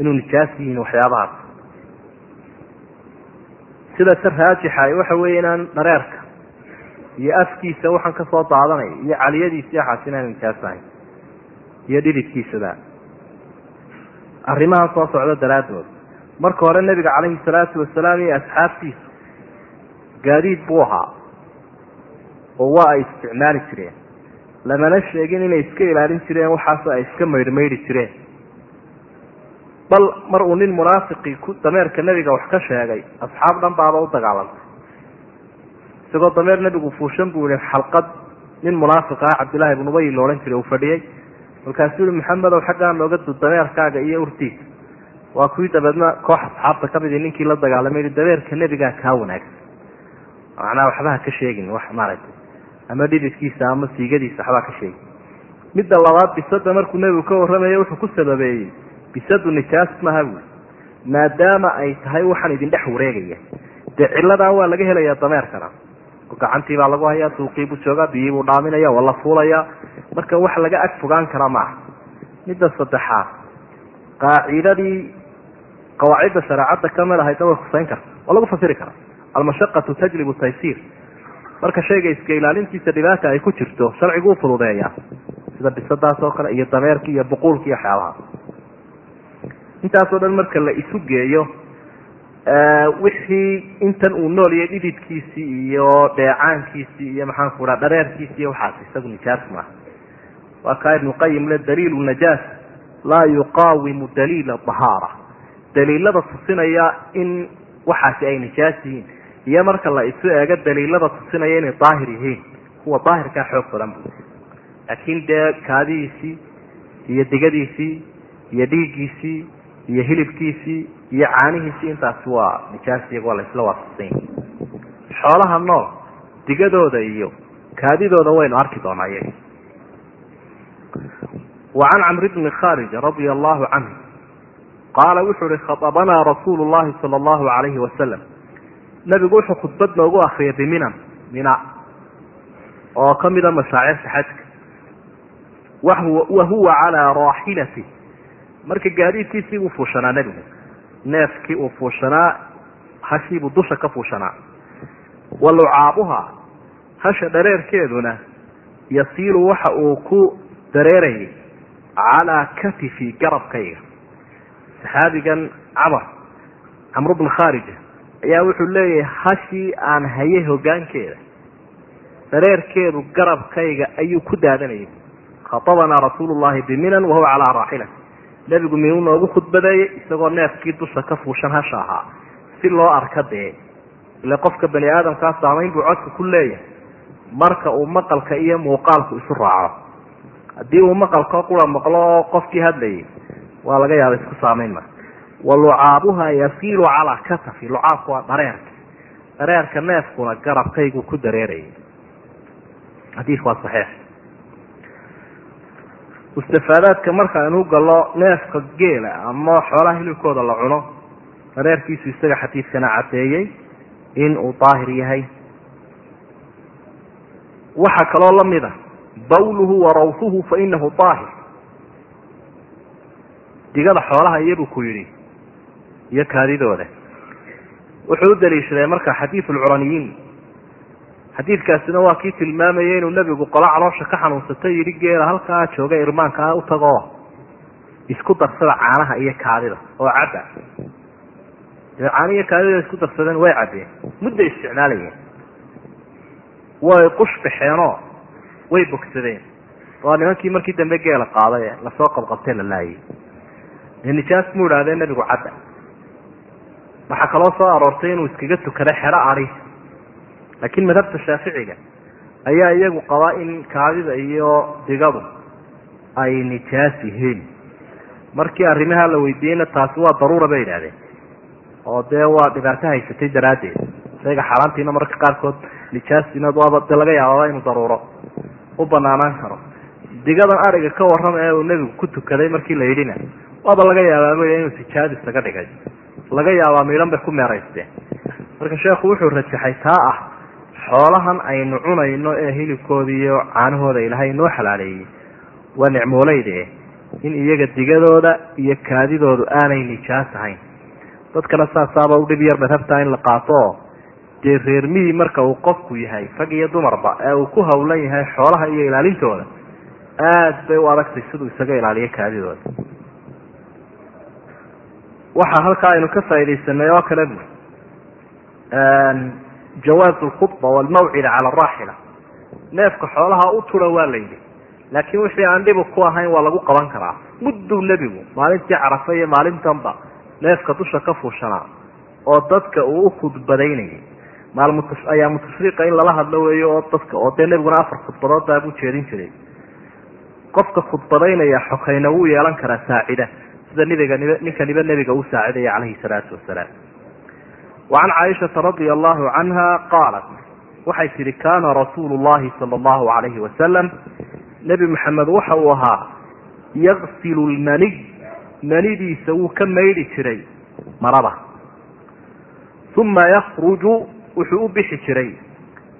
Inuu nijaas yihiin waxyaabahaas sida si raajixa waxa weeye inaan dhareerka iyo afkiisa waxaan ka soo daadanaya iyo caliyadiisa waxaas inaan nijaas ahayn iyo dhididkiisada. Arrimahan soo socda daraaddood. Marka hore nebiga calayhi salaatu wasalaam iyo asxaabtiisa gaadiid buu ahaa oo waa ay isticmaali jireen. Lamana sheegin inay iska ilaalin jireen waxaas ay iska maydhmaydhi jireen bal mar uu nin munaafiqii ku dameerka nebiga wax ka sheegay asxaab dhan baaba u dagaalantay isagoo dameer nebigu fuushan buu yihi xalqad nin munaafiq ah cabdillahi ibnu ubay la jiray uu fadhiyey. Markaasuu yihi maxamedow xaggaa nooga dud dameerkaaga iyo urtiisa waa kuwii dabeedna koox asxaabta kamidi ninkii la dagaalamay dameerka nebigaa kaa wanaagsan. Macnaha waxbaha ka sheegin wax maaragtay ama dhididkiisa ama siigadiisa waxbaa ka sheegin. Midda labaad bisada markuu nebigu ka warramaya wuxuu ku sababeeyey bisadu nijaas maha buuli maadaama ay tahay waxaan idin dhex wareegaya. Dee ciladaa waa laga helayaa dameerkana. Gacantii baa lagu hayaa suuqii buu joogaa biyii buu dhaaminaya waa la fuulayaa marka wax laga ag fogaan kara maaha midda saddexaad qaacidadii qawaacidda shareecadda ka mid ahaydna way kusayn karta waa lagu fasiri karaa almashaqatu tajlibu taysiir. Marka shayga iska ilaalintiisa dhibaata ay ku jirto sharcigu u fududeeyaa. Sida bisadaas oo kale iyo dameerki iyo buquulki iyo waxyaabaha intaasoo dhan marka la isu geeyo wixii intan uu nool yahay dhididkiisii iyo dheecaankiisii iyo maxaanku raa dhareerkiisi iyo waxaas isagu nijaas maaha waa kaa ibnu qayim le daliilu najaas laa yuqaawimu daliila dahaara. Daliilada tusinaya in waxaasi ay nijaas yihiin iyo marka la isu eego daliilada tusinaya inay daahir yihiin kuwa daahirkaa xoog badan bu laakiin dee kaadidiisii iyo digadiisii iyo dhiiggiisii iyo hilibkiisii iyo caanihiisii intaasi waa nijaas iyaga waa la isla waafaqsan yahi xoolaha nool digadooda iyo kaadidooda waynu arki doonaa iyaga. Wa can camri bni kharija radia allahu canhu qaala wuxuu uhi khaabanaa rasuulu llahi sala allahu alayhi wasalam nabigu wuxuu khudbad noogu akriyay biminan mina oo kamida mashaacirta xajka wa huwa calaa raaxilati marka gaadiidkiisii uu fuushanaa nebigu. Neefkii uu fuushanaa hashiibuu dusha ka fuushanaa. Wa lucaabuha hasha dhareerkeeduna yasiilu waxa uu ku dareerayay calaa katifi garabkayga. Saxaabigan camar camru bn khaarija ayaa wuxuu leeyahay hashii aan hayay hogaankeeda dareerkeedu garabkayga ayuu ku daadanayay. Khatabanaa rasuulu llahi biminan wahuwa calaa raaxilati nebigu minuu noogu khudbadeeyey isagoo neefkii dusha ka fuushan hasha ahaa si loo arka dee ile qofka bani aadamkaa saamayn buu codka ku leeyahay. Marka uu maqalka iyo muuqaalku isu raaco. Haddii uu maqalkoo qura maqlo oo qofkii hadlayay waa laga yaaba isku saamayn marka. Wa lucaabuha yasiilu calaa katafi. Lucaabku waa dhareerka dhareerka neefkuna garabkaygu ku dareerayay. Xadiiku waa saxiix mustafaadaadka markaaynu gallo neefka geela ama xoolaha hilibkooda la cuno dareerkiisu isaga xadiidkana caddeeyey in uu daahir yahay. Waxaa kaloo la mid a bawluhu wa rawhuhu fa inahu daahir. Digada xoolaha iyabuu ku yidhi iyo kaadidooda. Wuxuu u daliishaday marka xadiid ulcuraniyiin xadiidkaasina waa kii tilmaamayay inuu nebigu qolo caloosha ka xanuunsatay yidhi geela halkaa jooga irmaankaa u tago. Isku darsada caanaha iyo kaadida oo cadda. Dee caana iyo kaadida isku darsadeen way caddeen mudday isticmaalayeen. Way qush baxeenoo way bogsadeen. Waa nimankii markii dambe geela qaaday la soo qabqabtee la laayay. Nijaas mu idhahdee nebigu cadda. Waxaa kaloo soo aroortay inuu iskaga tukada xero ari laakiin madhabta shaaficiga ayaa iyagu qabaa in kaadida iyo digadu ay nijaas yihiin markii arrimaha la weydiiyeyna taasi waa daruura bay yidhahdeen oo dee waa dhibaato haysatay daraaddeed. Shayga xaaraantiina mararka qaarkood nijaasina waaba de laga yaababa inuu daruuro u banaanaan karo. Digadan ariga ka warrama ee uu nebigu ku tukaday markii la yidhina waaba laga yaabaa inuu sijaad isaga dhigay. Laga yaabaa miidhan bay ku meeraysteen marka sheekhu wuxuu rajaxay taa ah xoolahan aynu cunayno ee hilibkooda iyo caanahooda ilaahay inoo xalaaleeyey waa nicmooleyde in iyaga digadooda iyo kaadidoodu aanay nijaas ahayn. Dadkana saasaaba u dhib yar madhabtaa in la qaato. Oo dee reermihii marka uu qofku yahay rag iyo dumarba ee uu ku hawlan yahay xoolaha iyo ilaalintooda aad bay u adagtay siduu isaga ilaaliyo kaadidooda. Waxaa halkaa aynu ka faaidaysanay oo kale bu jawaazu lkhudba walmawcida cala araaxila neefka xoolaha u tura waa la yidhi laakiin wixii aan dhibu ku ahayn waa lagu qaban karaa. Mudduu nebigu maalintii carafa iyo maalintanba neefka dusha ka fuushanaa oo dadka uu u khudbadaynayay maalmu ayaamu tashriiqa in lala hadlo weeyo oo dadka oo dee nebiguna afar khudbadood baa buu jeedin jiray. Qofka khudbadaynaya xokayna wuu yeelan karaa saacida sida nibiga ninka niba nebiga uu saacidaya calayhi salaatu wasalaam wacan caaishata radia allahu canha qaalat waxay tihi kaana rasuulu llahi sala allahu alayhi wasalam nebi maxamed waxa uu ahaa yagsilu lmaniy manidiisa wuu ka maydhi jiray marada uma yakruju wuxuu u bixi jiray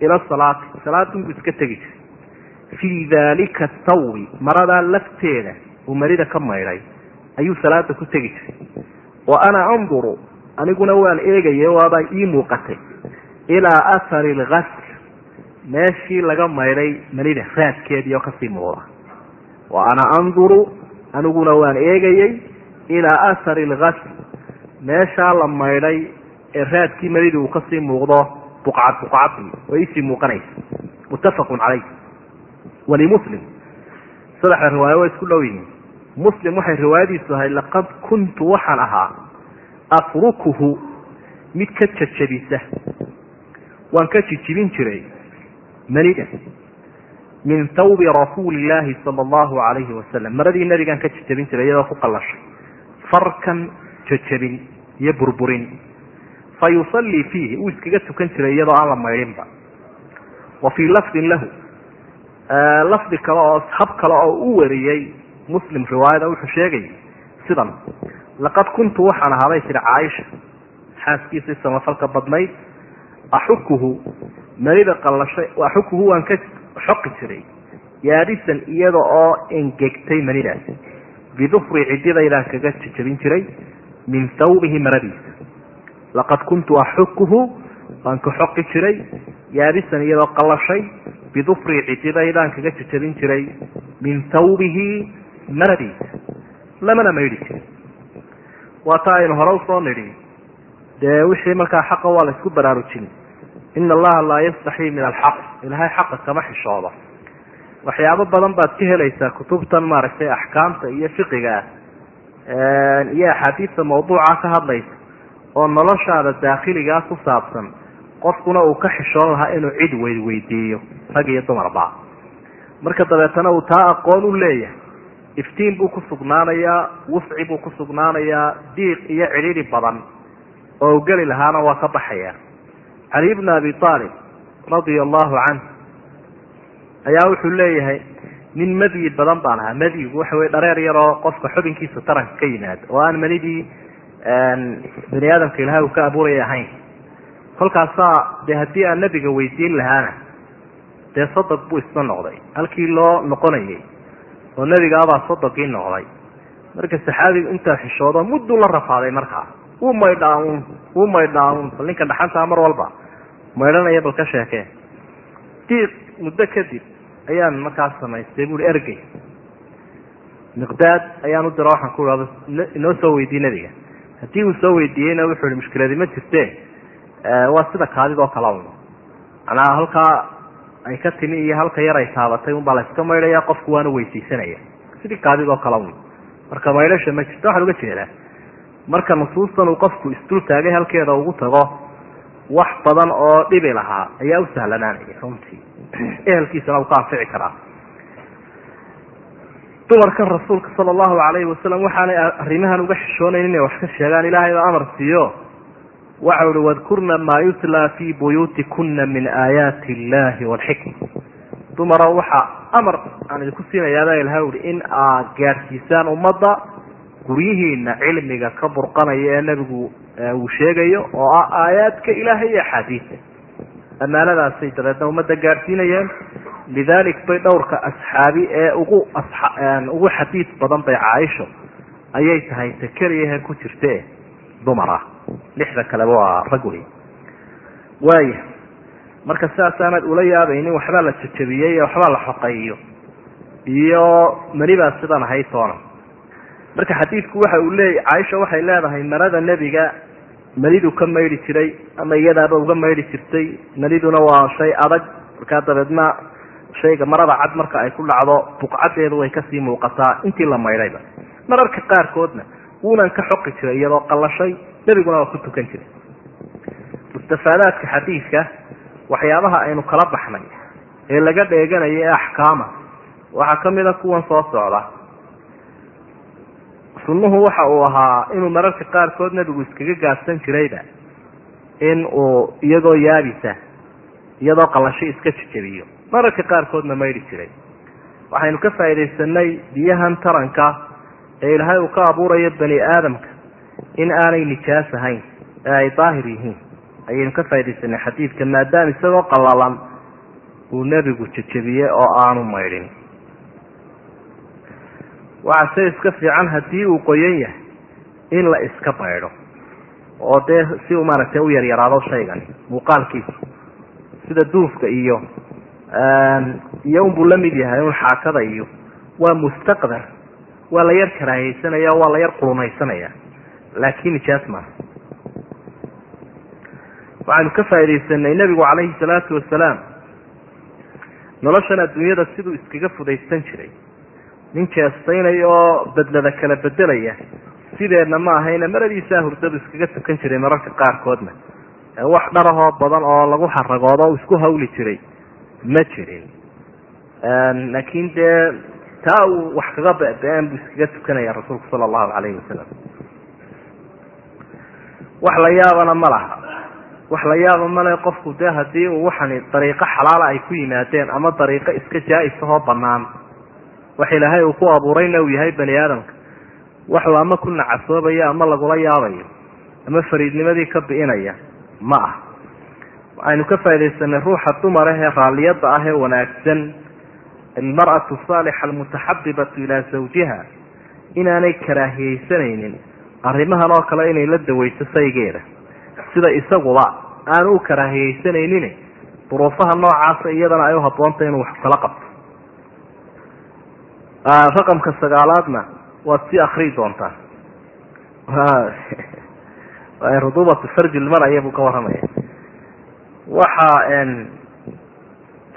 ila salaati salaadunbuu iska tegi jiray fii dalika thawbi maradaa lafteeda uu manida ka maydhay ayuu salaada ku tegi jiray wa ana anduru aniguna waan eegaya waabaa ii muuqatay. Ilaa athari algasl meeshii laga maydhay manida raadkeedii oo ka sii muuqda. Wa ana anduru aniguna waan eegayey ilaa athari algasl meeshaa la maydhay ee raadkii manidii uu ka sii muuqdo buqcad buqcadii oo iisii muuqanaysa. Muttafaqun calayh. Walimuslim saddexda riwaayo way isku dhow yihiin. Muslim waxay riwaayadiisu ahay laqad kuntu waxaan ahaa afrukuhu mid ka jajabisa waan ka jijibin jiray manida min thawbi rasuuli illaahi sala allahu alayhi wasalam maradii nabigaan ka jajabin jiray iyadoo ku qallashay farkan jajabin iyo burburin fa yusallii fiihi uu iskaga tukan jiray iyadoo aan la maydhinba wa fii lafdin lahu lafdi kale oo hab kale oo u wariyey muslim riwaayada wuxuu sheegay sidan laqad kuntu waxaan ahaa bay tiri caaisha xaaskiisii samafalka badnayd axukuhu manida qallashay axukuhu waan ka xoqi jiray yaadisan iyada oo engegtay manidaas bidufri cididaydaan kaga jajabin jiray min thawbihi maradiisa laqad kuntu axukuhu waan ka xoqi jiray yaadisan iyadoo qallashay bidufri cididaydaan kaga jajabin jiray min thawbihi maradiisa lamana maydhi jirin waa taa aynu hore u soo nidhi. Dee wixii markaa xaqa waa la isku baraarujin. Ina allaha laa yastaxii min alxaq. Ilahay xaqa kama xishoodo waxyaabo badan baad ka helaysaa kutubtan maaragtay axkaamta iyo fiqiga ah iyo axaadiista mawduuca ka hadlaysa oo noloshaada daakhiligaa ku saabsan qofkuna uu ka xishoon lahaa inuu cid weydweydiiyo rag iyo dumarba. Marka dabeetana uu taa aqoon u leeyahay iftiin buu ku sugnaanayaa wusci buu ku sugnaanayaa diiq iyo cidhidhi badan oo u geli lahaana waa ka baxaya. Cali ibn abi aalib radia allahu canh ayaa wuxuu leeyahay nin madyi badan baan ahaa madyigu waxa wey dhareer yaroo qofka xubinkiisa taranka ka yimaado oo aan manidii bani aadamka ilahay uu ka abuuraya ahayn. Kolkaasaa dee haddii aan nabiga weydiin lahaana dee sodog buu isna noqday halkii loo noqonayay oo nebigaabaa sodogii noqday. Marka saxaabigu intaa xishoodo mudduu la rafaaday markaa wuu maydhaa un wuu maydhaa un bal ninka dhaxantaa mar walba. Maydhanaya bal ka sheekee diiq muddo kadib ayaan markaas samaystay buui ergey. Miqdaad ayaan u dira waxaan ku ihahdo inoo soo weydiiy nebiga. Haddii uu soo weydiiyeyna wuxuu ihi mushkiladi ma jirte waa sida kaadidoo kala un macnaha halkaa ay ka timi iyo halka yar ay taabatay unbaa la iska maydhaya qofku waana weysiisanaya sidii kaadidoo kala un marka maydhasha ma jirto waxaan uga jeedaa marka nusuustan uu qofku isdul taagay halkeeda ugu tago wax badan oo dhibi lahaa ayaa u sahlanaanaya runtii. Ehelkiisana uu ka anfici karaa. Dumarkan rasuulka sala allahu calayhi wasalam waxaanay arrimahan uga xishoonayn inay wax ka sheegaan ilaahay baa amar siiyo waxa uhi wadkurna maa yutlaa fii buyuutikuna min aayaati illahi walxikma dumarow waxaa amar aan idinku siinayaabaa ilahay uhi in aad gaadhsiisaan ummadda guryihiina cilmiga ka burqanaya ee nebigu uu sheegayo oo ah aayaadka ilaahay iyo axaadiisa ammaanadaasay dabeedna ummadda gaadhsiinayeen lidalik bay dhowrka asxaabi ee ugu ugu xadiid badan bay caaisho ayay tahay ta keliyahe ku jirte dumar ah lixda kaleba waa rag wey waaya marka sidaasaanaad ula yaabaynin waxbaa la jajabiyey waxbaa la xoqeeyo iyo manibaa sidan ahayd toona marka xadiidku waxa uu leey caaisha waxay leedahay marada nebiga manidu ka maydhi jiray ama iyadaaba uga maydhi jirtay maniduna waa shay adag. Markaa dabeedna shayga marada cad marka ay ku dhacdo buqcadeedu way ka sii muuqataa intii la maydhayba. Mararka qaarkoodna wuunan ka xoqi jiray iyadoo qallashay nebiguna waa ku tukan jiray. Mustafaadaadka xadiidka waxyaabaha aynu kala baxnay ee laga dheeganayo ee axkaama waxaa ka mid a kuwan soo socda. Sunnuhu waxa uu ahaa inuu mararka qaarkood nebigu iskaga gaabsan jirayba in uu iyagoo yaabisa iyadoo qalasho iska jejabiyo mararka qaarkoodna maydhi jiray. Waxaynu ka faaidaysanay biyahan taranka ee ilaahay uu ka abuurayo bani aadamka in aanay nijaas ahayn ee ay daahir yihiin. Ayaynu ka faaidaysanay xadiidka maadaama isagoo qallalan uu nebigu jejebiyey oo aanu maydhin. Waxaa se iska fiican haddii uu qoyan yahay in la iska maydho oo dee si uu maaragtay u yaryaraado shaygani muuqaalkiisu sida duufka iyo iyo unbuu la mid yahay un xaakada iyo waa mustaqdar waa la yar karaahaysanaya waa la yar qurunaysanaya laakin nijaas maaha waxaynu ka faaidaysanay nebigu calayhi salaatu wasalaam. Noloshan adduunyada siduu iskaga fudaysan jiray. Nin jeestaynaya oo bedlada kala bedelaya sideedna ma ahayna maradiisaa hurdadu iskaga tukan jiray mararka qaarkoodna. Wax dharahoo badan oo lagu xaragoodo isku hawli jiray. Ma jirin. Laakin dee taa uu wax kaga be-be-een buu iskaga tukanaya rasuulku sala allahu calayhi wasalam wax la yaabana ma laha. Wax la yaaba male qofku dee haddii uu waxani dariiqo xalaala ay ku yimaadeen ama dariiqo iska jaa-isahoo banaan wax ilaahay uu ku abuurayna uu yahay bani aadamka. Waxuu ama ku nacasoobayo ama lagula yaabayo ama fariidnimadii ka bi'inaya ma ah waxaynu ka faaidaysanay ruuxa dumar ah ee raalliyada ah ee wanaagsan almar'atu saalixa almutaxabibatu ilaa zawjiha inaanay karaahiyeysanaynin arrimahan oo kale inay la dawayso saygeeda sida isaguba aanu u karaahiyeysanaynin duruufaha noocaasa iyadana ay u habboontahy inuu wax kala qabto raqamka sagaalaadna waad sii akrii doontaa rudubatu farji lmaraya buu ka warramaya waxa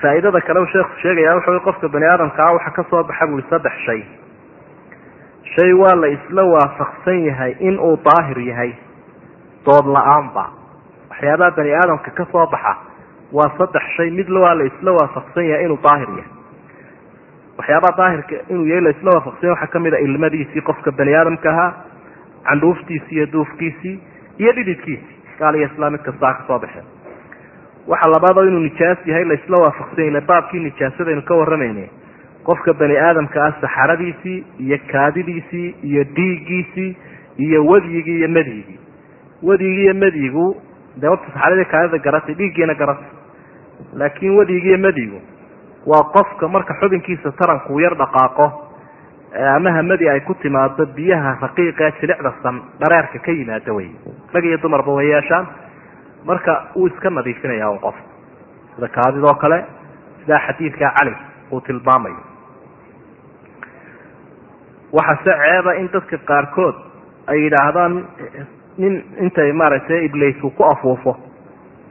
faa'iidada kale u sheekhu sheegaya wuxuu qofka bani aadamkaa waxa ka soo baxa bui saddex shay shay waa la isla waafaqsan yahay in uu daahir yahay dood la'aanba waxyaabaha bani aadamka ka soo baxa waa saddex shay mid waa la isla waafaqsan yahay inuu daahir yahay. Waxyaabaha daahirka inuu yahay la isla waafaqsanya waxaa ka mid a ilmadiisii qofka bani aadamka ahaa candhuuftiisii iyo duufkiisii iyo dhididkiisii gaal iyo islaam mid kastaa ka soo baxeen waxa labaadoo inuu nijaas yahay la isla waafaqsanya ila baabkii nijaasadaynu ka warramayne qofka bani aadamka ah saxaradiisii iyo kaadidiisii iyo dhiiggiisii iyo wadyigii iyo madyigii wadyigi iyo madyigu dee horta saxaradii kaadida garatay dhiiggiina garatay. Laakiin wadyigi iyo madyigu waa qofka marka xubinkiisa taranku yar dhaqaaqo ama hamadi ay ku timaado biyaha raqiiqa jilicda san dhareerka ka yimaada wey rag iyo dumarba way yeeshaan marka uu iska nadiifinaya un qof. Sida kaadidoo kale sidaa xadiidkaa cali uu tilmaamayo. Waxase ceeba in dadka qaarkood ay yidhaahdaan nin intay maaragtay iblaysku ku afuufo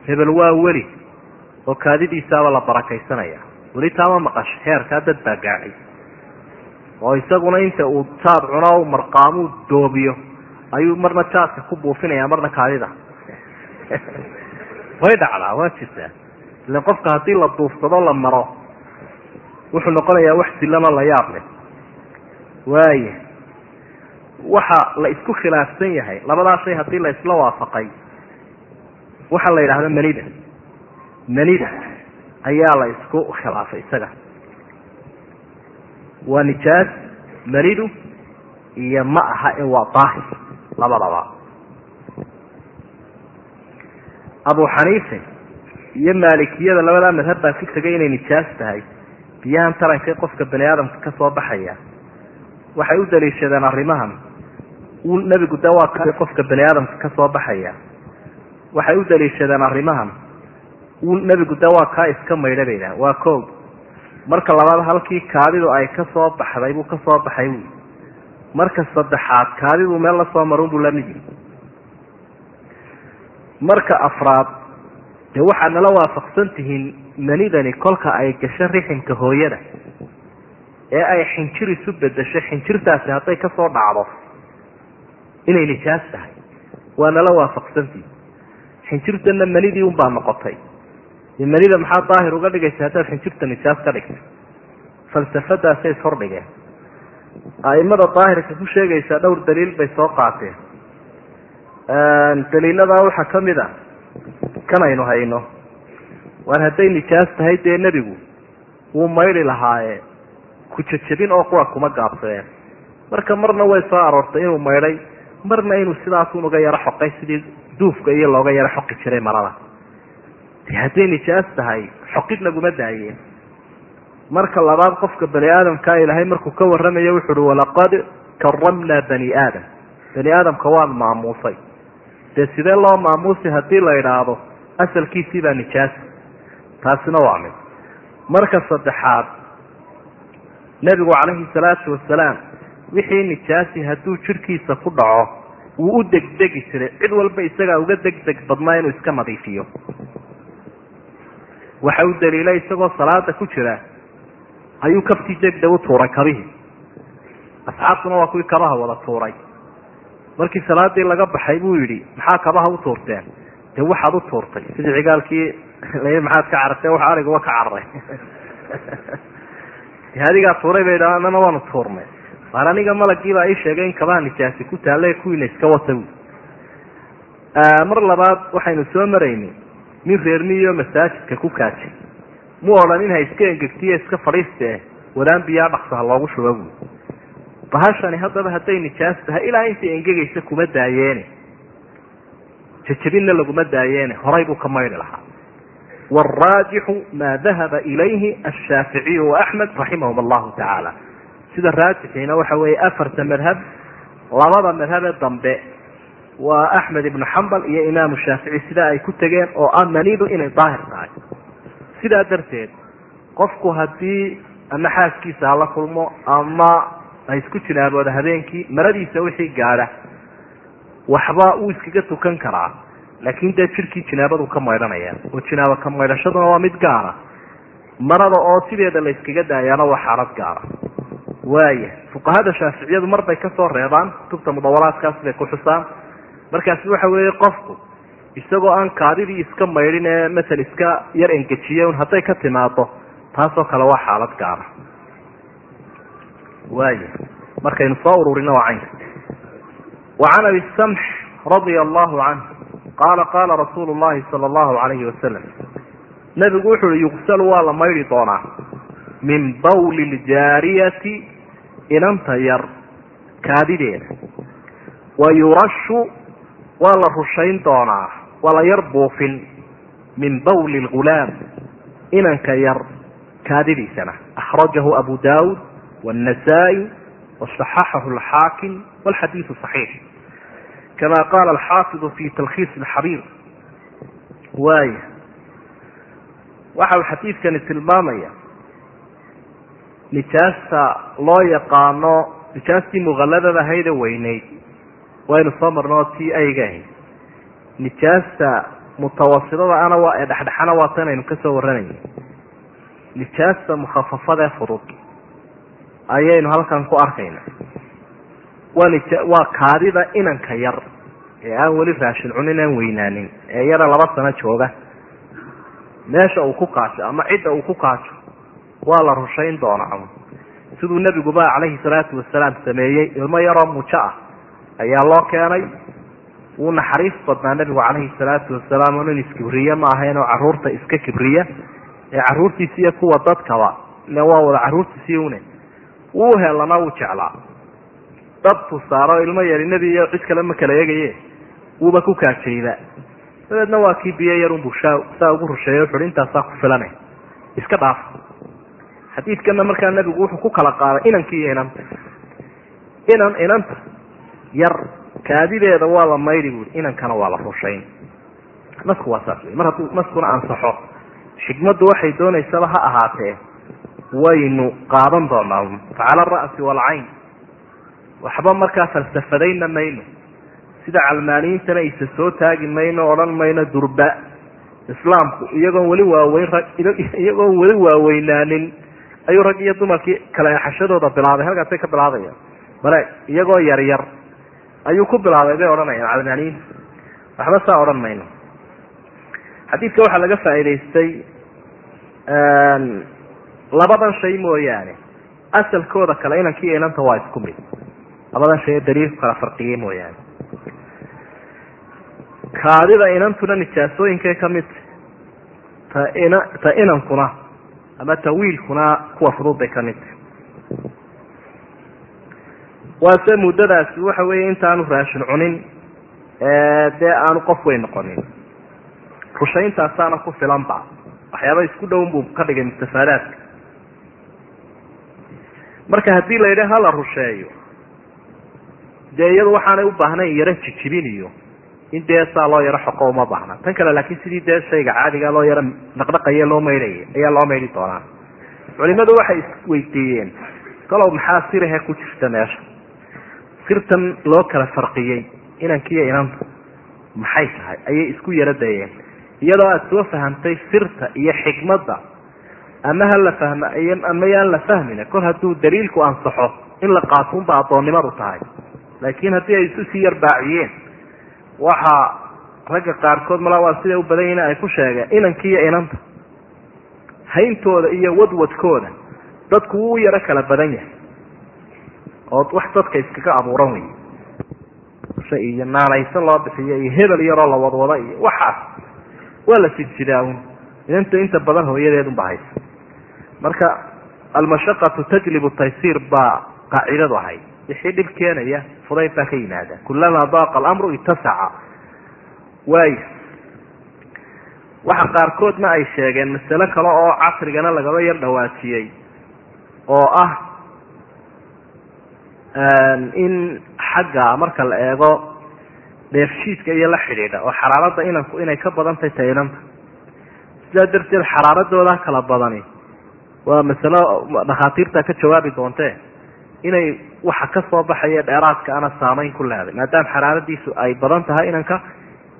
hebel waa weli oo kaadidiisaaba la barakaysanaya weli taama maqasho heerkaa dad baa gaadhay oo isaguna inta uu jaad cuno marqaamuu doobiyo ayuu marna jaadka ku buufinaya marna kaadida [laughs] way dhacdaa waa jirtaa. Ilan qofka haddii la duufsado la maro wuxuu noqonayaa wax silano la yaab leh. Waaya waxa la isku khilaafsan yahay labadaa shay haddii la isla waafaqay waxaa la yidhahda manida manida ayaa la isku khilaafay isaga. Waa nijaas manidu iyo ma aha in waa daahir labadaba abu xaniife iyo maalikiyada labadaa madhab baa ku tegay inay nijaas tahay. Biyahan taranka qofka bani aadamka ka soo baxaya. Waxay u daliishadeen arrimahan. Uu nebigu de waa ka qofka bani aadamka ka soo baxaya. Waxay u daliishadeen arrimahan. Uu nebigu de waa kaa iska maydha bay dhahan waa koog marka labaad halkii kaadidu ay ka soo baxday buu ka soo baxay. Wy marka saddexaad kaadidu meel la soo marun buu la mid yihi marka afraad dee waxaad nala waafaqsan tihiin manidani kolka ay gasho riximka hooyada ee ay xinjir isu bedesho xinjirtaasi hadday ka soo dhacdo inay nijaas tahay. Waa nala waafaqsantihiin xinjirtana manidii unbaa noqotay. Manida maxaa daahir uga dhigaysa haddaad xinjirta nijaas ka dhigta falsafadaasay ishordhigeen aimada daahirka ku sheegaysaa dhowr daliil bay soo qaateen daliiladaa waxaa ka mid a kan aynu hayno. Waar hadday nijaas tahay dee nebigu wuu maydhi lahaaye. Ku jajabin oo qura kuma gaabsadeen. Marka marna way soo aroortay inuu maydhay marna inuu sidaasun uga yaro xoqay sidii duufka iyo looga yaro xoqi jiray marada. De hadday nijaas tahay xoqid laguma daayeen. Marka labaad qofka bani aadamkaa ilaahay markuu ka warramayo wuxu uhi walaqad karamnaa bani aadam. Bani aadamka waan maamuusay dee sidee loo maamuusi haddii la idhaahdo asalkiisii baa nijaasa taasina waa mid. Marka saddexaad nebigu calayhi salaatu wasalaam wixii nijaasi hadduu jidhkiisa ku dhaco wuu u degdegi jiray. Cid walba isagaa uga degdeg badnaa inuu iska nadiifiyo. Waxa uu daliilay isagoo salaada ku jira ayuu kaftii degdeg u tuuray kabihii asxaabtuna waa kuwii kabaha wada tuuray markii salaadii laga baxay buu yidhi maxaa kabaha u tuurteen? Dee waxaad u tuurtay? Sidii cigaalkii maxaad ka carartee wax ariguba ka cararay. [laughs] Adigaa tuuray bay dha anana waanu tuurnay. Maar aniga malagiibaa ii sheegay in kabaha nijaasi ku taalla kuwiina iska wata mar labaad waxaynu soo maraynay nin reermiyo masaajidka ku kaajay. Mu odhan in ha iska engegtiyo iska fadhiiste wadaan biyaa dhaqso ha loogu shuba buy bahashani haddaba hadday nijaas tahay ilaa intay engegaysa kuma daayeene. Jajabinna laguma daayeene. Horay buu ka maydhi lahaa. Waraajixu maa dahaba ilayhi ashaaficiyu waaxmed raximahum allahu tacaala sida raajixiina waxa weeye afarta madhab labada madhabee dambe waa axmed ibnu xambal iyo imaamu shaafici sidaa ay ku tegeen oo ah manidu inay daahir tahay. Sidaa darteed qofku haddii ama xaaskiisa hala kulmo ama ha isku jinaabooda habeenkii maradiisa wixii gaadha waxba uu iskaga tukan karaa. Laakin dee jirkii jinaabadu ka maydhanaya oo jinaabo ka maydhashaduna waa mid gaara. Marada oo sideeda la yskaga daayaana waa xaalad gaara. Waaya fuqahada shaaficiyadu marbay ka soo reebaan kutubta mudawalaadkaas bay ku xusaan. Markaasi waxa weeye qofku isagoo aan kaadidii iska maydhin ee masel iska yar engejiye un hadday ka timaado taasoo kale waa xaalad gaara waaya markaynu soo ururino waa caynka. Wacan abi samx radia allahu canh qaala qaala rasuulu llahi sala allahu alayhi wasalam nebigu wuxu uhi yugsalu waa la maydhi doonaa min bawli ljaariyati inanta yar kaadideeda. Wa yurashu waa la rushayn doonaa waa la yar buufin min bawli lgulaam inanka yar kaadidiisana. Akhrajahu abu daawud wاnnasaa-i waصaxaxahu alxaakim walxadiidu صaxiix kama qaala alxaafiظu fi talkhiis اlxabiir waaya waxa uu xadiidkani tilmaamaya nijaasta loo yaqaano nijaastii muqalladada ahayde weyneyd waynu soo marnoo tii ayga ahayd nijaasta mutawasidada ana waa ee dhexdhexana waa tanaynu ka soo warranayna nijaasta mukhafafada ee fudud ayaynu halkan ku arkayna. Waa kaadida inanka yar ee aan weli raashin cunin aan weynaanin ee yara laba sano jooga. Meesha uu ku kaajo ama cidda uu ku kaajo waa la rushayn doonaa siduu nebiguba calayhi salaatu wasalaam sameeyey ilmo yaroo mujo ah ayaa loo keenay. Wuu naxariis badnaa nebigu calayhi salaatu wasalaam nin iskibriye ma ahayn oo carruurta iska kibriya ee caruurtiisi iyo kuwa dadkaba ile waa wada caruurtiisii une wuu helana wuu jeclaa. Dabtu saaro ilmo yari nebi iyo cid kale ma kala eegaye wuuba ku kaajayba dabeedna waa kii biyo yarunbu saa ugu rusheeye wuxuui intaasaa ku filana iska dhaaf. Xadiidkana markaa nebigu wuxuu ku kala qaaday inankii iyo inanta. Inan inanta. Yar kaadideeda waa la maydhi buui inankana waa la rushayn. Nasku waa saas wey mar hadduu naskuna ansaxo. Xikmaddu waxay doonaysaba ha ahaatee waynu qaadan doonaa. Facala ara'si waalcayn waxba markaa falsafadayna mayno. Sida calmaaniyiintana isa soo taagi mayno odhan mayno durba. Islaamku iyagoon weli waaweyn rag iyagoon weli waaweynaanin. Ayuu rag iyo dumarkii kala exashadooda bilaabay halkaasay ka bilaabayaan male iyagoo yar yar ayuu ku bilaabay bay odhanayaan calmaaniyiinta waxba saa odhan mayno. Xadiidka waxaa laga faa'idaystay labadan shay mooyaane asalkooda kale inankii inanta waa isku mid. Labadan shay ee daliilku kala farqiyey mooyaane. Kaadida inantuna nijaasooyinkay ka mid ta ina ta inankuna ama ta wiilkuna kuwa fudud bay ka mid. Tahy waase muddadaasi waxa weeye intaanu raashin cunin dee aanu qof weyn noqonin. Rushayntaasaana ku filanba. Waxyaaba isku dhown buu ka dhigay mustafaadaadka marka haddii la yidhi hala rusheeyo. Dee iyadu waxaanay u baahnayn yaro jijibin iyo in dee saa loo yaro xoqo uma baahna. Tan kale laakiin sidii dee shayga caadiga loo yaro dhaqdhaqaye loo maydhaya ayaa loo maydhi doonaa. Culimadu waxay isweydiiyeen kalow maxaa sirahe ku jirta meesha? Sirtan loo kala farqiyey inankiiyo inanta maxay tahay? Ayay isku yaro dayeen. Iyadoo aada soo fahamtay sirta iyo xikmadda ama ha la fahma ama yaan la fahmina. Kol hadduu daliilku ansaxo in la qaatunba addoonnimadu tahay. Laakiin haddii ay isu sii yarbaaciyeen waxaa ragga qaarkood mala waa siday u badan yihiin ay ku sheegeen inankiiyo inanta. Hayntooda iyo wadwadkooda dadku wuu yaro kala badan yahay. Oo wax dadka iskaga abuuran wey iyo naanaysan loo bixiyo iyo hebel yaroo la wadwado iyo waxaas. Waa la sidsidaa un inanta inta badan hooyadeedunba haysa marka almashaqatu tajlibu taysiir baa qaacidadu ahayd. Wixii dhib keenaya fudayd baa ka yimaada kulamaa daaqa alamru itasaca waay waxa qaarkoodna ay sheegeen masale kale oo casrigana lagaba yar dhawaajiyey oo ah in xagga marka la eego dheefshiidka iyo la xidhiidha oo xaraarada inanku inay ka badan tahay ta inanta sidaa darteed xaraaradooda kala badani waa masalo dhakhaatiirta ka jawaabi doontee inay waxa ka soo baxaya dheeraadka ana saamayn ku leeday maadaama xaraaradiisu ay badan tahay inanka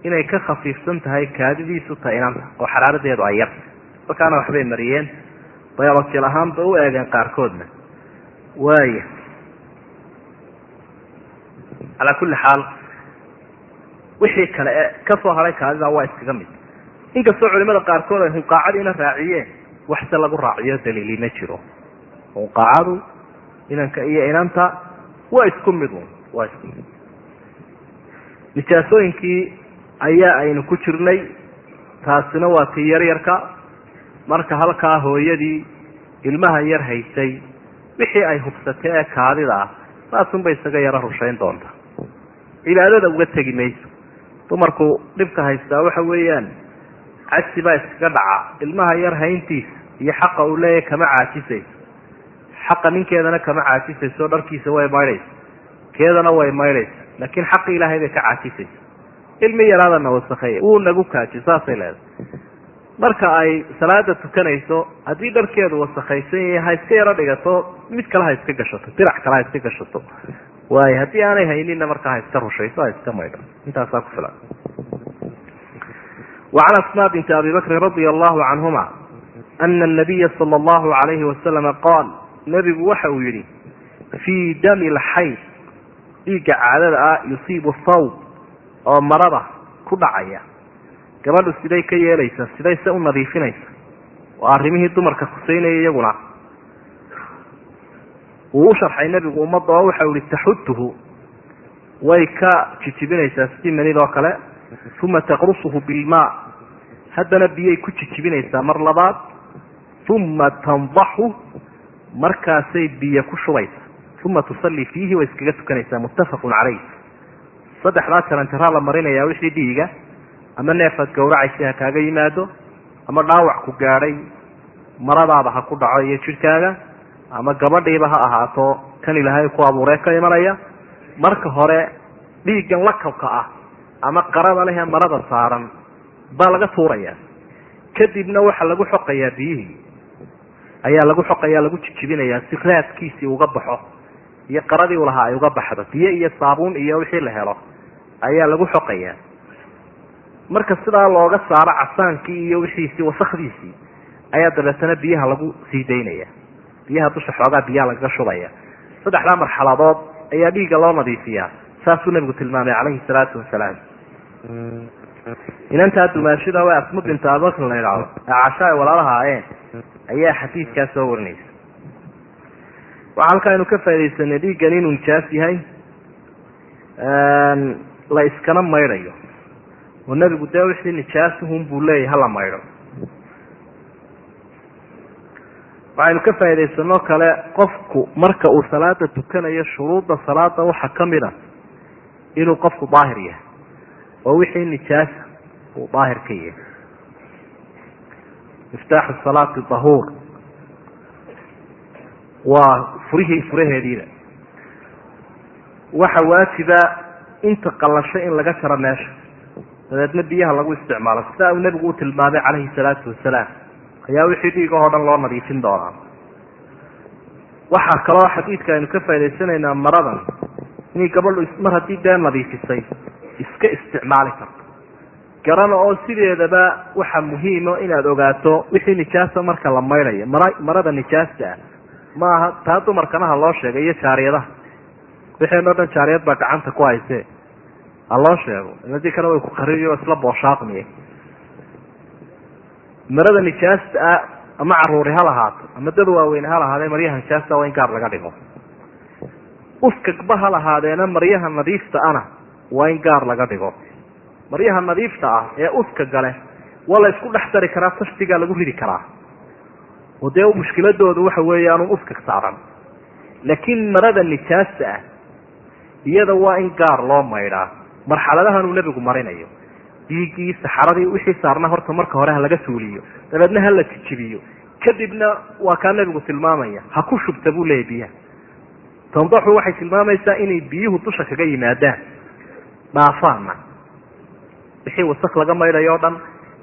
inay ka khafiifsan tahay kaadidiisu ta inanta oo xaraaradeedu ay yar. Markaana waxbay mariyeen biolojial ahaanba u eegeen qaarkoodna. Waaya calaa kulli xaal wixii kale ee ka soo haray kaadida waa iskaga mid. Inkastoo culimada qaarkood ay hunqaacadiina raaciyeen waxse lagu raaciyo daliili ma jiro. Hunqaacadu inanka iyo inanta waa isku mid un waa isku mid. Nijaasooyinkii ayaa aynu ku jirnay taasina waa tii yaryarka marka halkaa hooyadii ilmaha yar haysay wixii ay hubsatay ee kaadida ah saasunbay isaga yaro rushayn doonta. Cibaadada uga tegi mayso. Dumarku dhibka haystaa waxa weeyaan cajsi baa iskaga dhaca ilmaha yar hayntiisa iyo xaqa uu leeyahay kama caajisayso xaqa ninkeedana kama caajisayso dharkiisa way maydhaysa. Keedana way maydhaysa. Laakiin xaqi ilaahay bay ka caajisaysa ilmi yaraadana wasakheeya. Wuu nagu kaaji saasay leedahay. Marka ay salaada tukanayso haddii dharkeedu wasakhaysan yahay ha iska yaro dhigato mid kale ha iska gashato dirac kale ha iska gashato. Waayo haddii aanay hayninna markaa ha iska rushayso ha iska maydho. Intaasaa ku filan wacan asma binti abi bakrin radia allahu canhuma ana anabiya sala allahu alayhi wasalama qaal nebigu waxa uu yihi fii dami lxayd dhiigga caadada ah yusiibu thawb oo marada ku dhacaya gabadhu siday ka yeelaysa siday se u nadiifinaysa waa arrimihii dumarka khuseynaya iyaguna wuu u sharxay nebigu ummadda oo waxau ihi taxutuhu way ka jijibinaysaa sidii manid oo kale uma taqrusuhu bilmaa haddana biyay ku jijibinaysaa mar labaad uma tandaxu markaasay biyo ku shubaysa uma tusallii fiihi way iskaga tukanaysaa muttafaqun calayh. Saddexdaa jaranjaraa la marinayaa wixii dhiiga ama neefaad gawracaysa ha kaaga yimaado ama dhaawac ku gaadhay maradaada ha ku dhaco iyo jidhkaaga ama gabadhiiba ha ahaato kan ilaahay ku abuuree ka imanaya. Marka hore dhiiggan lakabka ah ama qarada leh ee marada saaran baa laga tuurayaa kadibna waxaa lagu xoqayaa biyihii. Ayaa lagu xoqayaa lagu jijibinayaa si raadkiisii uga baxo iyo qaradii u lahaa ay uga baxdo. Biyo iyo saabuun iyo wixii la helo ayaa lagu xoqayaa. Marka sidaa looga saaro casaankii iyo wixiisii wasakdiisii ayaa dabeetana biyaha lagu sii daynaya. Biyaha dusha xoogaa biyaha lagaga shubaya. Saddexdaa marxaladood ayaa dhiigga loo nadiifiyaa saasuu nabigu tilmaamay calayhi salaatu wasalaam inantaa dumaashida waa asmu binta abubakrin la idhaahdo ee casha ay walaalaha aayeen ayaa xadiidkaa soo warinaysa. Waxaa halkaa aynu ka faa'idaysanay dhiiggan inuu nijaas yahay. La iskana maydhayo oo nebigu dee wixii nijaasuhun buu leeyahy hala maydho waxaynu ka faa'iidaysanoo kale qofku marka uu salaada tukanayo shuruudda salaada waxaa ka mid a inuu qofku daahir yahay oo wixii nijaasa uu daahir ka yahay. Miftaaxu salaati dahuur. Waa furihii furaheediina waxa waajiba inta qallasho in laga jaro meesha. Dabeedna biyaha lagu isticmaalo. Sidaa uu nebigu u tilmaamay calayhi salaatu wasalaam. Ayaa wixii dhiigahoo dhan loo nadiifin doonaa. Waxaa kaloo xadiidka aynu ka faa'idaysanaynaa maradan. Inay gabadhu mar haddii dee nadiifisay iska isticmaali karto. Garana oo sideedaba waxa muhiimo inaad ogaato wixii nijaasa marka la maydhayo mara marada nijaasta ah maaha taa dumarkanaha loo sheegay iyo jaariyadaha. Wixeen o dhan jaariyad baa gacanta ku hayse. Ha loo sheego. Inadii kale way ku qaririy oo isla booshaaqmiye marada nijaasta ah ama caruuri ha lahaato ama dad waaweyn ha lahaadee maryaha nijaasta waa in gaar laga dhigo. Uskagba ha lahaadeena maryaha nadiifta ana waa in gaar laga dhigo. Maryaha nadiifta ah ee uskaga leh waa la isku dhex dari karaa tashtigaa lagu ridi karaa. Oo dee mushkiladoodu waxa weeye aanun uskag saaran. Laakiin marada nijaasta ah iyada waa in gaar loo maydhaa marxaladahan uu nebigu marinayo. Dhiiggii saxaradii wixii saarna horta marka hore ha laga suuliyo dabeedna ha la jijibiyo. Kadibna waa kaa nebigu tilmaamaya ha ku shubta buu leeyahy biyaha tandaxu waxay tilmaamaysaa inay biyuhu dusha kaga yimaadaan dhaafaanna wixii wasak laga maydhayo o dhan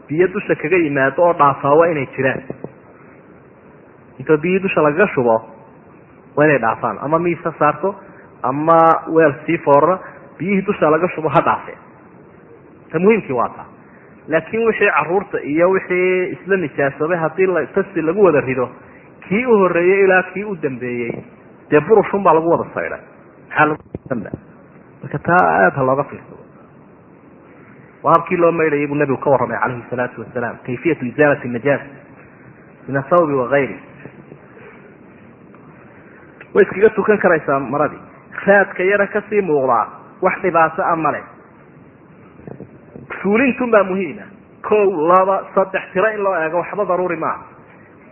biyo dusha kaga yimaado oo dhaafaa waa inay jiraan. Intoo biyihii dusha lagaga shubo waa inay dhaafaan. Ama miis ha saarto ama weel sii foorra biyihii dusha laga shubo ha dhaafe ta muhiimkii waa taa. Laakiin wixii carruurta iyo wixii isla nijaasoobay haddii tasi lagu wada rido kii u horeeyey ilaa kii u dambeeyey dee burushun baa lagu wada saydhay. Maxaa marka taa aada ha looga fiirsado waa habkii loo maydhayay buu nabigu ka warramay calayhi salaatu wasalaam kayfiyatu isaalati najaas min athawbi wagayri way iskaga tukan karaysaa maradii raadka yara ka sii muuqdaa wax dhibaato a male suulintun baa muhiima kow laba saddex tiro in loo eego waxba daruuri maaha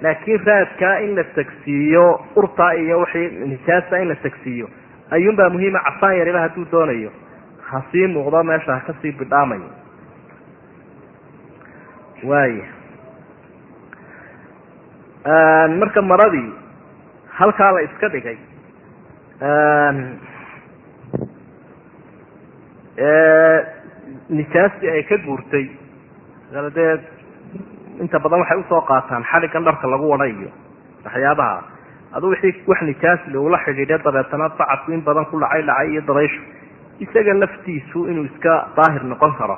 laakiin raadkaa in la tagsiiyo urtaa iyo wixii nijaasta in la tagsiiyo ayuunbaa muhiima casaan yariba hadduu doonayo. Ha sii muuqdo meesha ha ka sii bidhaamayo. Waaya marka maradii halkaa la iska dhigay. Nijaastii ay ka guurtay. Dee inta badan waxay u soo qaataan xaligan dharka lagu wada iyo waxyaabaha adu wixii wax nijaasli ula xidhiidha dabeetana bacadku in badan ku dhacay dhacay iyo dabayshu isaga laftiisu inuu iska daahir noqon karo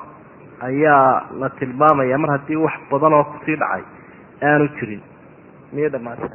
ayaa la tilmaamaya mar haddii wax badan oo ku sii dhacay aanu jirin. Miya dhamaata